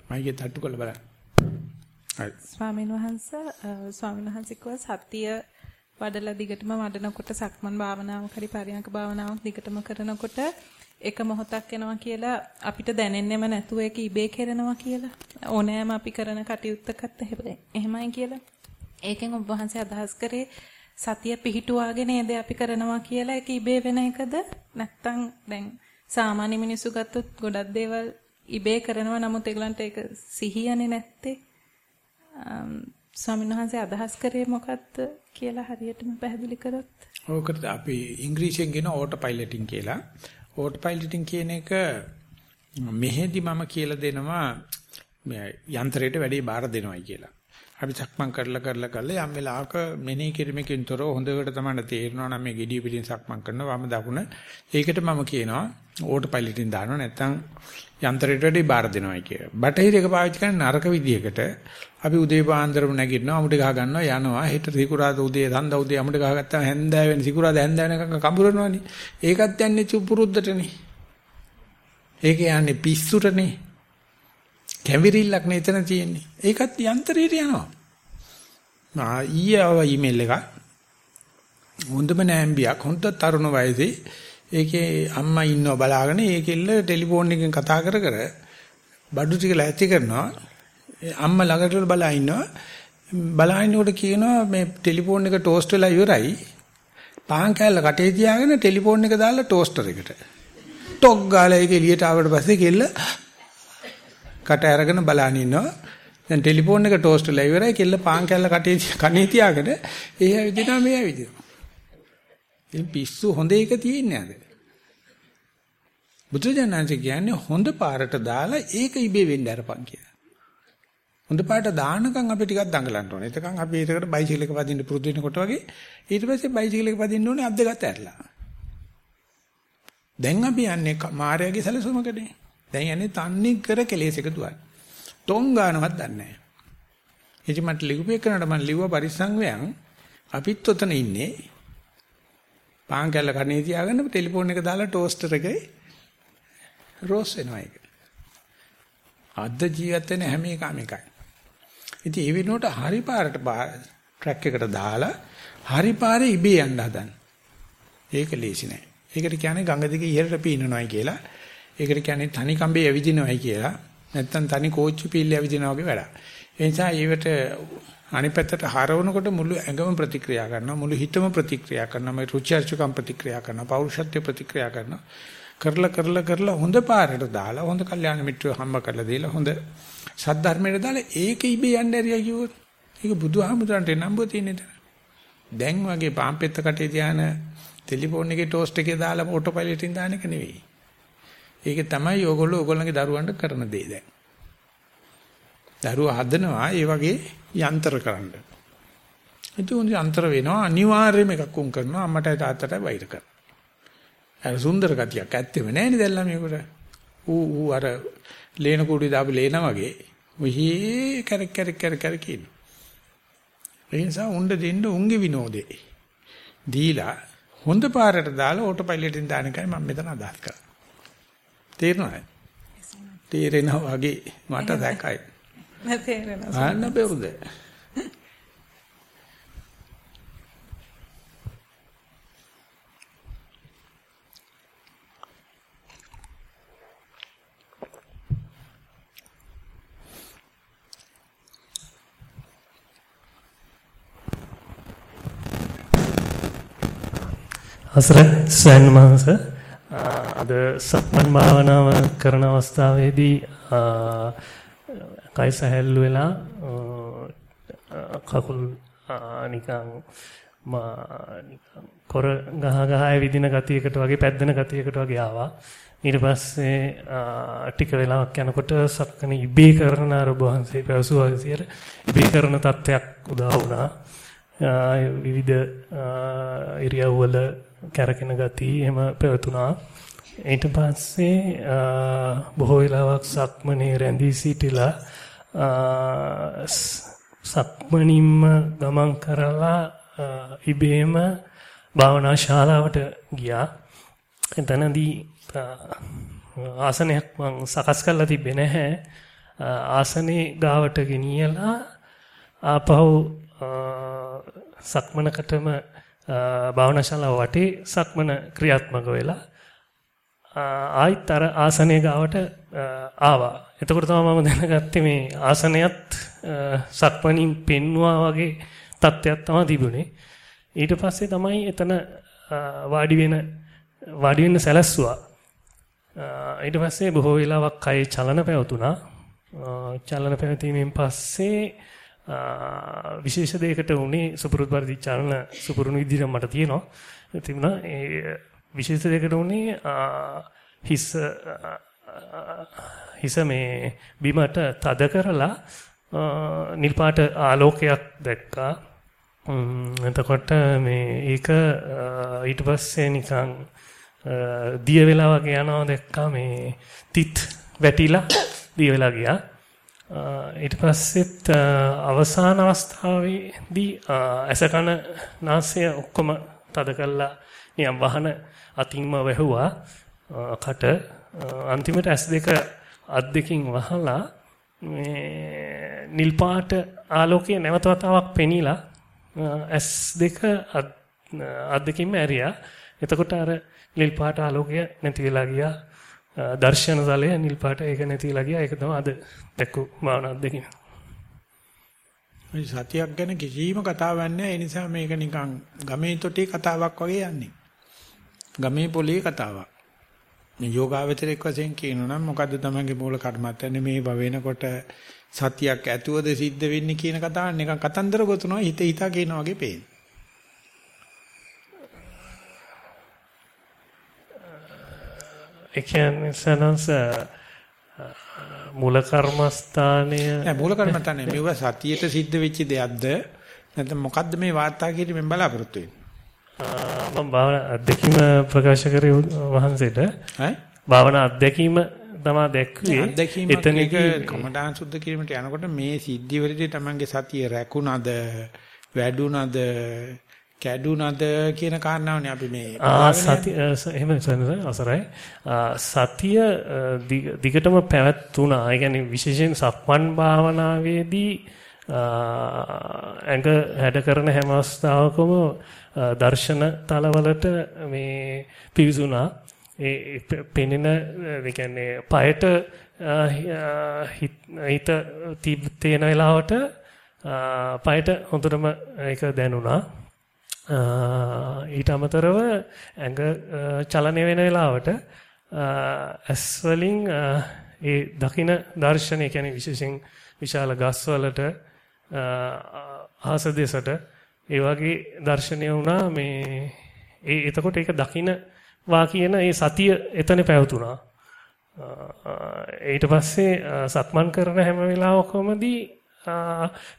මයික් තට්ටු කරලා බලන්න. හරි. ස්වාමීන් වහන්සේ ස්වාමීන් වහන්සේ කිව්වා සතිය වඩලා දිගටම වඩනකොට සක්මන් භාවනාවක් හරි පරියන්ක භාවනාවක් දිගටම කරනකොට එක මොහොතක් එනවා කියලා අපිට දැනෙන්නෙම නැතුව ඒක ඉබේ කරනවා කියලා. ඕනෑම අපි කරන කටයුත්තකත් එහෙමයි කියලා. ඒකෙන් ඔබ වහන්සේ අදහස් කරේ සතිය පිහිටුවාගෙන නේද අපි කරනවා කියලා ඒක ඉබේ වෙන එකද? නැත්තම් දැන් සාමාන්‍ය මිනිස්සු ගත්තොත් ගොඩක් දේවල් ඉබේ කරනවා නමුත් ඒගලන්ට ඒක සිහියනේ නැත්තේ. ස්වාමීන් වහන්සේ අදහස් කරේ මොකක්ද කියලා හරියටම පැහැදිලි කරොත්. ඕකට අපි ඉංග්‍රීසියෙන් කියන ඕටෝ පයිලටින් කියලා. ඕටෝ පයිලටින් කියන එක මෙහෙදි මම කියලා දෙනවා යන්ත්‍රයට වැඩි බාර දෙනවයි කියලා. අපි සක්මන් කරලා කරලා කරලා යම් වෙලාවක මෙනෙහි කිරීමකින් තොරව හොඳට තමයි තේරෙනවා නම් මේ gediy පිටින් සක්මන් කරනවා වම දකුණ. ඒකට මම කියනවා ඕටෝ පයිලටින් දානවා නැත්නම් යන්ත්‍රයට වැඩි බාර දෙනවයි කියලා. බටහිර එක පාවිච්චි කරන නරක විදියකට අපි උදේ පාන්දරම නැගිටිනවා අමුඩ ගහ ගන්නවා යනවා හෙට සිකුරාද උදේ සඳ උදේ අමුඩ ගහ ගත්තාම හැන්දෑව වෙන සිකුරාද හැන්දෑව වෙනකන් කඹරනවනේ. ඒකත් යන්නේ චුපුරුද්දටනේ. ඒක යන්නේ පිස්සුටනේ. කැවිරිල්ලක් නේ එතන තියෙන්නේ. ඒකත් යන්ත්‍රයට යනවා. ආ ඊයේ ආව ඊමේල් එකක්. හොඳම නෑම්බියක් හොඳ තරුණ වයසේ ඒකේ අම්මා ඉන්නව බලාගෙන ඒකෙල්ල ටෙලිෆෝන් එකෙන් කතා කර කර බඩු ටික ලැහැත්ති කරනවා. අම්මා ළඟට බලා ඉන්නවා. බලාහිනකොට කියනවා මේ ටෙලිෆෝන් එක ටෝස්ට් වෙලා ඉවරයි. පාන් කෑල්ල කටේ තියාගෙන ටෙලිෆෝන් එක දාලා ටෝස්ටර් එකට. ටොක් ගාලා ඒක එළියට ආවට පස්සේ කෙල්ල කට අරගෙන බලන් ඉන්නවා. දැන් ටෙලිෆෝන් එක ටෝස්ට් වෙලා ඉවරයි කෙල්ල පාන් කෑල්ල කටේ කනේ තියාගෙන ඒ ඇවිදිනවා මේ ඇවිදිනවා. ඉතින් පිස්සු හොඳ එක තියෙන්නේ අද. බුදුජානන්සේ කියන්නේ හොඳ පාරට දාලා ඒක ඉබේ වෙන්න අරපන් කියලා. හොඳ පාට දානකම් අපි ටිකක් දඟලන්න ඕනේ. එතකන් අපි ඒකට බයිසිකල් එක පදින්න පුරුදු වෙනකොට වගේ ඊට පස්සේ බයිසිකල් එක පදින්න ඕනේ අත් දෙකත් ඇරලා. දැන් අපි යන්නේ මායාවේ සැලසුමකනේ. දැන් යන්නේ තන්නේ කර කෙලෙස් එක දුවන්නේ. ටොං ගන්නවත් දන්නේ නැහැ. ඉතින් මට ලියුපේ කරනකොට මම ලිව්ව පරිසංවයන් අපිත් ඔතන ඉන්නේ. පාන් කැල්ල කන්නේ තියාගෙන ටෙලිෆෝන් එක දාලා ටෝස්ටර් එකේ රෝස් වෙනවා ඒක. අද ජීවිත වෙන හැම එකම එකයි. ඉතින් ඒ වෙනුවට හරි පාරට ට්‍රැක් එකට දාලා හරි පාරේ ඉබේ යන්න හදන්න. ඒක ලේසි නෑ. ඒකට කියන්නේ ගඟ දිගේ ඉහළට පීනනවායි කියලා. ඒකට කියන්නේ තනි කම්බේ ඇවිදිනවායි කියලා. නැත්තම් තනි කෝච්චි පීල්ල ඇවිදිනවා වගේ වැඩක්. ඒ නිසා ඊවට අනිත් පැත්තට හරවනකොට මුළු ඇඟම ප්‍රතික්‍රියා කරනවා මුළු හිතම ප්‍රතික්‍රියා කරනවා මේ රුචි අරුචිකම් ප්‍රතික්‍රියා කරනවා පෞරුෂත්ව ප්‍රතික්‍රියා කරනවා කරලා කරලා කරලා හොඳ පාරට දාලා හොඳ කල්යාණ මිත්‍රව හම්බ කරලා දීලා හොඳ සද්ධර්මයට දාලා ඒක ඉබේ යන්න ඇරියා කිව්වොත් ඒක බුදුහාමුදුරන්ට නම්බුව තියෙන දැන් වගේ පාම්පෙත්ත කටේ තියාන ටෙලිෆෝන් එකේ ටෝස්ට් එකේ දාලා ඔටෝ පයිලට්ින් දාන එක නෙවෙයි. ඒක තමයි ඕගොල්ලෝ ඕගොල්ලන්ගේ දරුවන්ට කරන දේ දැන්. දරුවා හදනවා ඒ වගේ යන්ත්‍ර කරන්න. ඒක උන්දි යන්ත්‍ර වෙනවා අනිවාර්යයෙන්ම එකක් උන් කරනවා අම්මට තාත්තට වෛර කරනවා. අර සුන්දර ගතියක් ඇත්තෙම නැහැ නේද මේකට. ඌ ඌ අර ලේන කුඩි දාපු ලේන වගේ ඔහි කැරක් කැරක් කැරක් කැරක් කියන. ඒ නිසා උණ්ඩ දෙන්න උන්ගේ විනෝදේ. දීලා හොඳ පාරට දාලා ඕටෝ පයිලට්ෙන් දාන එකයි මම මෙතන අදහස් කරන්නේ. තේරෙනවද? තේරෙනවා වගේ මට දැකයි. තේරෙනවා. ආන්න බෙරුද? හසර ස්වයන් මහස අද සක්මන් භාවනාව කරන අවස්ථාවේදී කය සැහැල්ලු වෙලා කකුල් නිකන් නිකන් කොර ගහ ගහ විදින ගතියකට වගේ පැද්දෙන ගතියකට වගේ ආවා. ඊට පස්සේ ටික වෙලාවක් යනකොට සක්කන ඉබේ කරන අර වහන්සේ පැවසුවා විදියට ඉබේ කරන තත්ත්වයක් උදා වුණා. විවිධ ඉරියව්වල කැරකෙන ගති එහෙම පැවතුණා. ඊට පස්සේ බොහෝ වෙලාවක් සක්මනේ රැඳී සිටිලා සක්මනින්ම ගමන් කරලා ඉබේම භාවනා ශාලාවට ගියා. එතනදී ආසනයක් මම සකස් කරලා තිබ්බේ නැහැ. ආසනේ ගාවට ගෙනියලා ආපහු සක්මනකටම භාවනා ශාලාව වටේ සක්මන ක්‍රියාත්මක වෙලා ආයිත් අර ආසනයේ ගාවට ආවා. එතකොට තමයි මම දැනගත්තේ මේ ආසනයත් සක්මණින් පෙන්නවා වගේ තත්ත්වයක් තමයි තිබුණේ. ඊට පස්සේ තමයි එතන වාඩි වෙන වාඩි වෙන්න සැලැස්සුවා. ඊට පස්සේ බොහෝ වෙලාවක් කයේ චලන පැවතුණා. චලන පැවතීමෙන් පස්සේ විශේෂ දෙයකට උනේ සුපුරුදු පරිදි චලන සුපුරුණු විදිහට මට තියෙනවා. තිබුණා ඒ විශේෂ දෙයකට උනේ හිස හිස මේ බිමට තද කරලා නිල් පාට ආලෝකයක් දැක්කා. එතකොට මේ ඒක ඊට පස්සේ නිකන් දිය වෙලා වගේ යනවා දැක්කා මේ තිත් වැටිලා දිය වෙලා ගියා. ඊට පස්සෙත් අවසාන අවස්ථාවේදී ඇස කන නාසය ඔක්කොම තද කළා නියම් වහන අතින්ම වැහුවා කට අන්තිමට ඇස් දෙක අත් දෙකින් වහලා මේ නිල් පාට ආලෝකයේ නැවත වතාවක් පෙනිලා ඇස් දෙක අත් දෙකින්ම ඇරියා. එතකොට අර නිල් පාට ආලෝකය නැති වෙලා ගියා. දර්ශන තලය නිල් පාට ඒක නැති වෙලා ගියා. ඒක තමයි අද දැක්කු භාවනා දෙකින්. මේ සතියක් ගැන කිසිම කතාවක් නැහැ. ඒ නිසා මේක නිකන් ගමේ තොටේ කතාවක් වගේ යන්නේ. ගමේ පොලේ කතාවක්. මේ යෝගාවචරයක් වශයෙන් කියනවා නම් මොකද්ද තමන්ගේ මූල කර්මත්තන්නේ මේ වෙනකොට සතියක් ඇතුවද සිද්ධ වෙන්නේ කියන කතාව නිකන් කතන්දර ගොතනවා හිත හිතා කියනවා වගේ පේන. ඒ කියන්නේ සනන්ස මූල කර්මස්ථානය නෑ මූල කර්මස්ථානේ මෙව සතියට සිද්ධ වෙච්ච දෙයක්ද නැත්නම් මොකද්ද මේ වාර්තා කිරීමෙන් බලාපොරොත්තු වෙන්නේ? මම භාවනා අත්දැකීම ප්‍රකාශ කරේ වහන්සේට. ඈ? භාවනා අත්දැකීම තමයි දැක්කුවේ. එතනදී කමඨාන් සුද්ධ කිරීමට යනකොට මේ සිද්ධි වලදී තමන්ගේ සතිය රැකුණද, වැඩුණද, කැඩුනද කියන කාරණාවනේ අපි මේ සති එහෙම අසරයි සතිය දිගටම පැවැත්ුණා. ඒ කියන්නේ විශේෂයෙන් සක්මන් භාවනාවේදී ඇඟ හැඩ කරන හැම අවස්ථාවකම දර්ශන තලවලට මේ පිවිසුණා. ඒ පෙනෙන ඒ කියන්නේ পায়ට හිත තිබ තේන වෙලාවට পায়ට හොඳටම ඒක දැනුණා. ඊට අමතරව ඇඟ චලනය වෙන වෙලාවට ඇස් වලින් ඒ දකින දර්ශනය කියන්නේ විශේෂයෙන් විශාල ගස් වලට ආහස දෙසට ඒ වගේ දර්ශනය වුණා මේ ඒ එතකොට ඒක දකින වා කියන ඒ සතිය එතන පැවතුණා. ඊට පස්සේ සක්මන් කරන හැම වෙලාවකමදී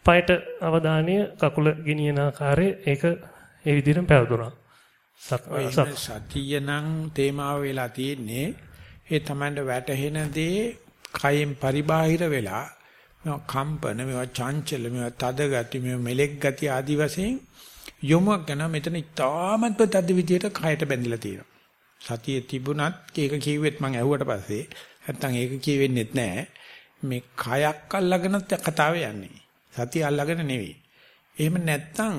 පයට අවධානය කකුල ගෙනියන ආකාරය ඒක ඒ විදිහටම පැවතුණා. සතිය නම් තේමාව වෙලා තියෙන්නේ ඒ තමන්ට වැටහෙන දේ කයෙන් පරිබාහිර වෙලා මේවා කම්පන මේවා චංචල මේවා තද ගති මේවා මෙලෙක් ගති ආදි වශයෙන් යොමුක් ගන්න මෙතන ඉතාමත්ම තද විදියට කයට බැඳිලා තියෙනවා. සතියේ තිබුණත් ඒක කිව්වෙත් මම ඇහුවට පස්සේ නැත්තම් ඒක කියෙවෙන්නේත් නැහැ. මේ කයක් අල්ලගෙන කතාව යන්නේ. සතිය අල්ලගෙන නෙවෙයි. එහෙම නැත්තම්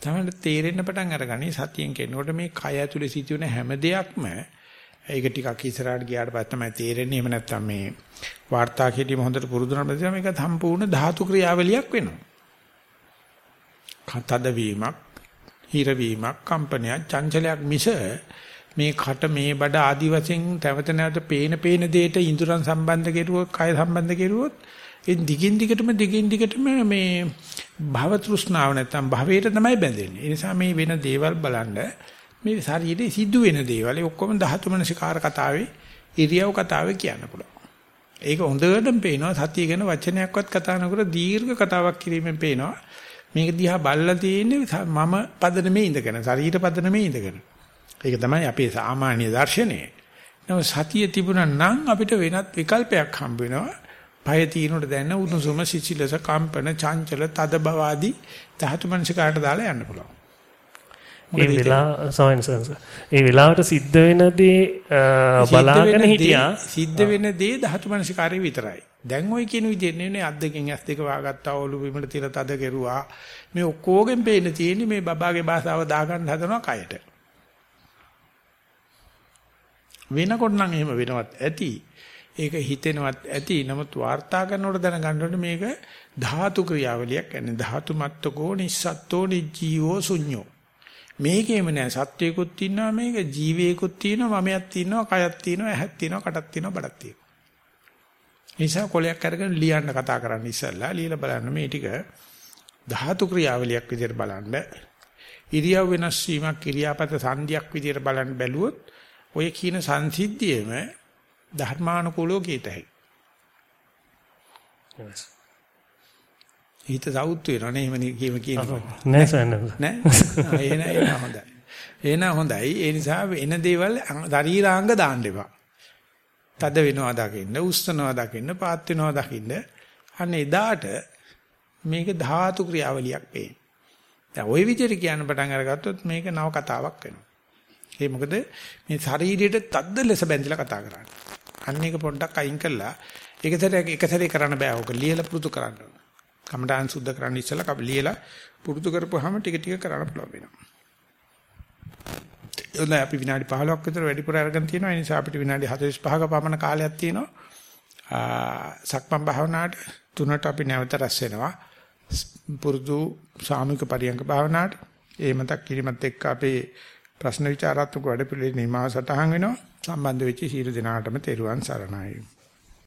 තමයි තේරෙන්න පටන් අරගන්නේ සතියෙන් කෙනකොට මේ කය ඇතුලේ සිටින හැම දෙයක්ම ඒක ටිකක් ඉස්සරහට ගියාට පස්සේ තමයි තේරෙන්නේ. එහෙම නැත්තම් මේ වාර්තා කිරීම හොඳට පුරුදු වුණාම පස්සේ මේක සම්පූර්ණ ධාතු ක්‍රියාවලියක් වෙනවා. කතද වීමක් හිරවීමක්, කම්පනයක්, චංචලයක් මිස මේ කට මේ බඩ ආදි වශයෙන් තවත නැවත පේන පේන දෙයට ඉඳුරන් සම්බන්ධ කෙරුවොත්, කය සම්බන්ධ කෙරුවොත් ඒ දිගින් දිගටම දිගින් දිගටම මේ භව තෘෂ්ණාව නැත්තම් භවයට තමයි බැඳෙන්නේ. ඒ නිසා මේ වෙන දේවල් බලන්න මේ ශරීරයේ සිද්ධ වෙන දේවල් ඔක්කොම ධාතු මනසිකාර කතාවේ ඉරියව් කතාවේ කියන්න පුළුවන්. ඒක හොඳටම පේනවා සතිය ගැන වචනයක්වත් කතා නොකර දීර්ඝ කතාවක් කිරීමෙන් පේනවා. මේක දිහා බල්ලා තියෙන්නේ මම පදනමේ ඉඳගෙන ශරීර පදනමේ ඉඳගෙන. ඒක තමයි අපේ සාමාන්‍ය දර්ශනය. නමුත් සතිය තිබුණා නම් අපිට වෙනත් විකල්පයක් හම්බ වෙනවා. පය තීනොට දැනෙන උණුසුම සිසිලස කම්පන චංචල තද බව ආදී ධාතු මනසිකාට දාලා යන්න පුළුවන්. ඒ වෙලාව සෝයන්සන්ස් ඒ වෙලාවට සිද්ධ වෙන දේ බලාගෙන හිටියා සිද්ධ වෙන දේ ධාතු මනසිකාරය විතරයි. දැන් ওই කියන විදිහේ නෙවෙයි අත් දෙකෙන් ඇස් දෙක වහගත්තා ඔලු බිමට තියලා තද කෙරුවා. මේ ඔක්කොගෙන් පේන්න තියෙන්නේ මේ බබාගේ භාෂාව දාගන්න හදනවා කයට. වෙනකොට නම් එහෙම වෙනවත් ඇති. ඒක හිතෙනවත් ඇති. නමුත් වාර්තා කරනකොට දැනගන්න ඕනේ මේක ධාතු ක්‍රියාවලියක්. يعني ධාතු මත්තකෝ නිස්සත්තෝ නිජීවෝ ශුඤ්ඤෝ. මේකේම නෑ සත්වයකුත් ඉන්නවා මේක ජීවයකුත් තියෙනවා මමයක් තියෙනවා කයක් තියෙනවා ඇහක් තියෙනවා කටක් තියෙනවා බඩක් තියෙනවා. නිසා කොලයක් අරගෙන ලියන්න කතා කරන්න ඉස්සෙල්ලා ලියලා බලන්න මේ ටික ධාතු ක්‍රියාවලියක් විදිහට බලන්න. ඉරියව් වෙනස් වීමක් ක්‍රියාපත සංධියක් විදිහට බලන්න බැලුවොත් ඔය කියන සංසිද්ධියේම ධර්මානුකූලව කීතයි. හිත සවුත් වෙනවා නේ එහෙම කියම කියනකොට. නෑ සන්න. නෑ. එන එන හොඳයි. එන හොඳයි. ඒ නිසා එන දේවල් ශරීරාංග දාන්න එපා. තද වෙනවා දකින්න, උස්සනවා දකින්න, පාත් වෙනවා දකින්න. අන්න එදාට මේක ධාතු ක්‍රියාවලියක් වෙන්නේ. දැන් ওই විදිහට කියන්න පටන් අරගත්තොත් මේක නව කතාවක් වෙනවා. ඒ මොකද මේ ශරීරයට තද්ද ලෙස බැඳිලා කතා කරන්නේ. අන්න ඒක පොඩ්ඩක් අයින් කළා. ඒක සැරයක් එක සැරේ කරන්න බෑ. ඕක ලියලා පුරුදු කරන්න ඕන. කමඩාන් සුද්ධ කරන්න ඉස්සලා කබ ලියලා පුරුදු කරපුවාම ටික ටික කරන්න පුළුවන් වෙනවා. එතන අපි විනාඩි 15ක් විතර වැඩිපුර අරගෙන තියෙනවා. ඒ නිසා අපිට විනාඩි 45ක පමණ කාලයක් තියෙනවා. සක්මන් භාවනාවට තුනට අපි නැවත රැස් වෙනවා. පුරුදු සාමික පරියංග භාවනාවට ඒ මතක් කිරීමත් එක්ක අපේ ප්‍රශ්න විචාරාත්මක වැඩපිළිවෙළ නිමාව සටහන් වෙනවා. සම්බන්ධ වෙච්ච සීල දිනාටම තෙරුවන් සරණයි.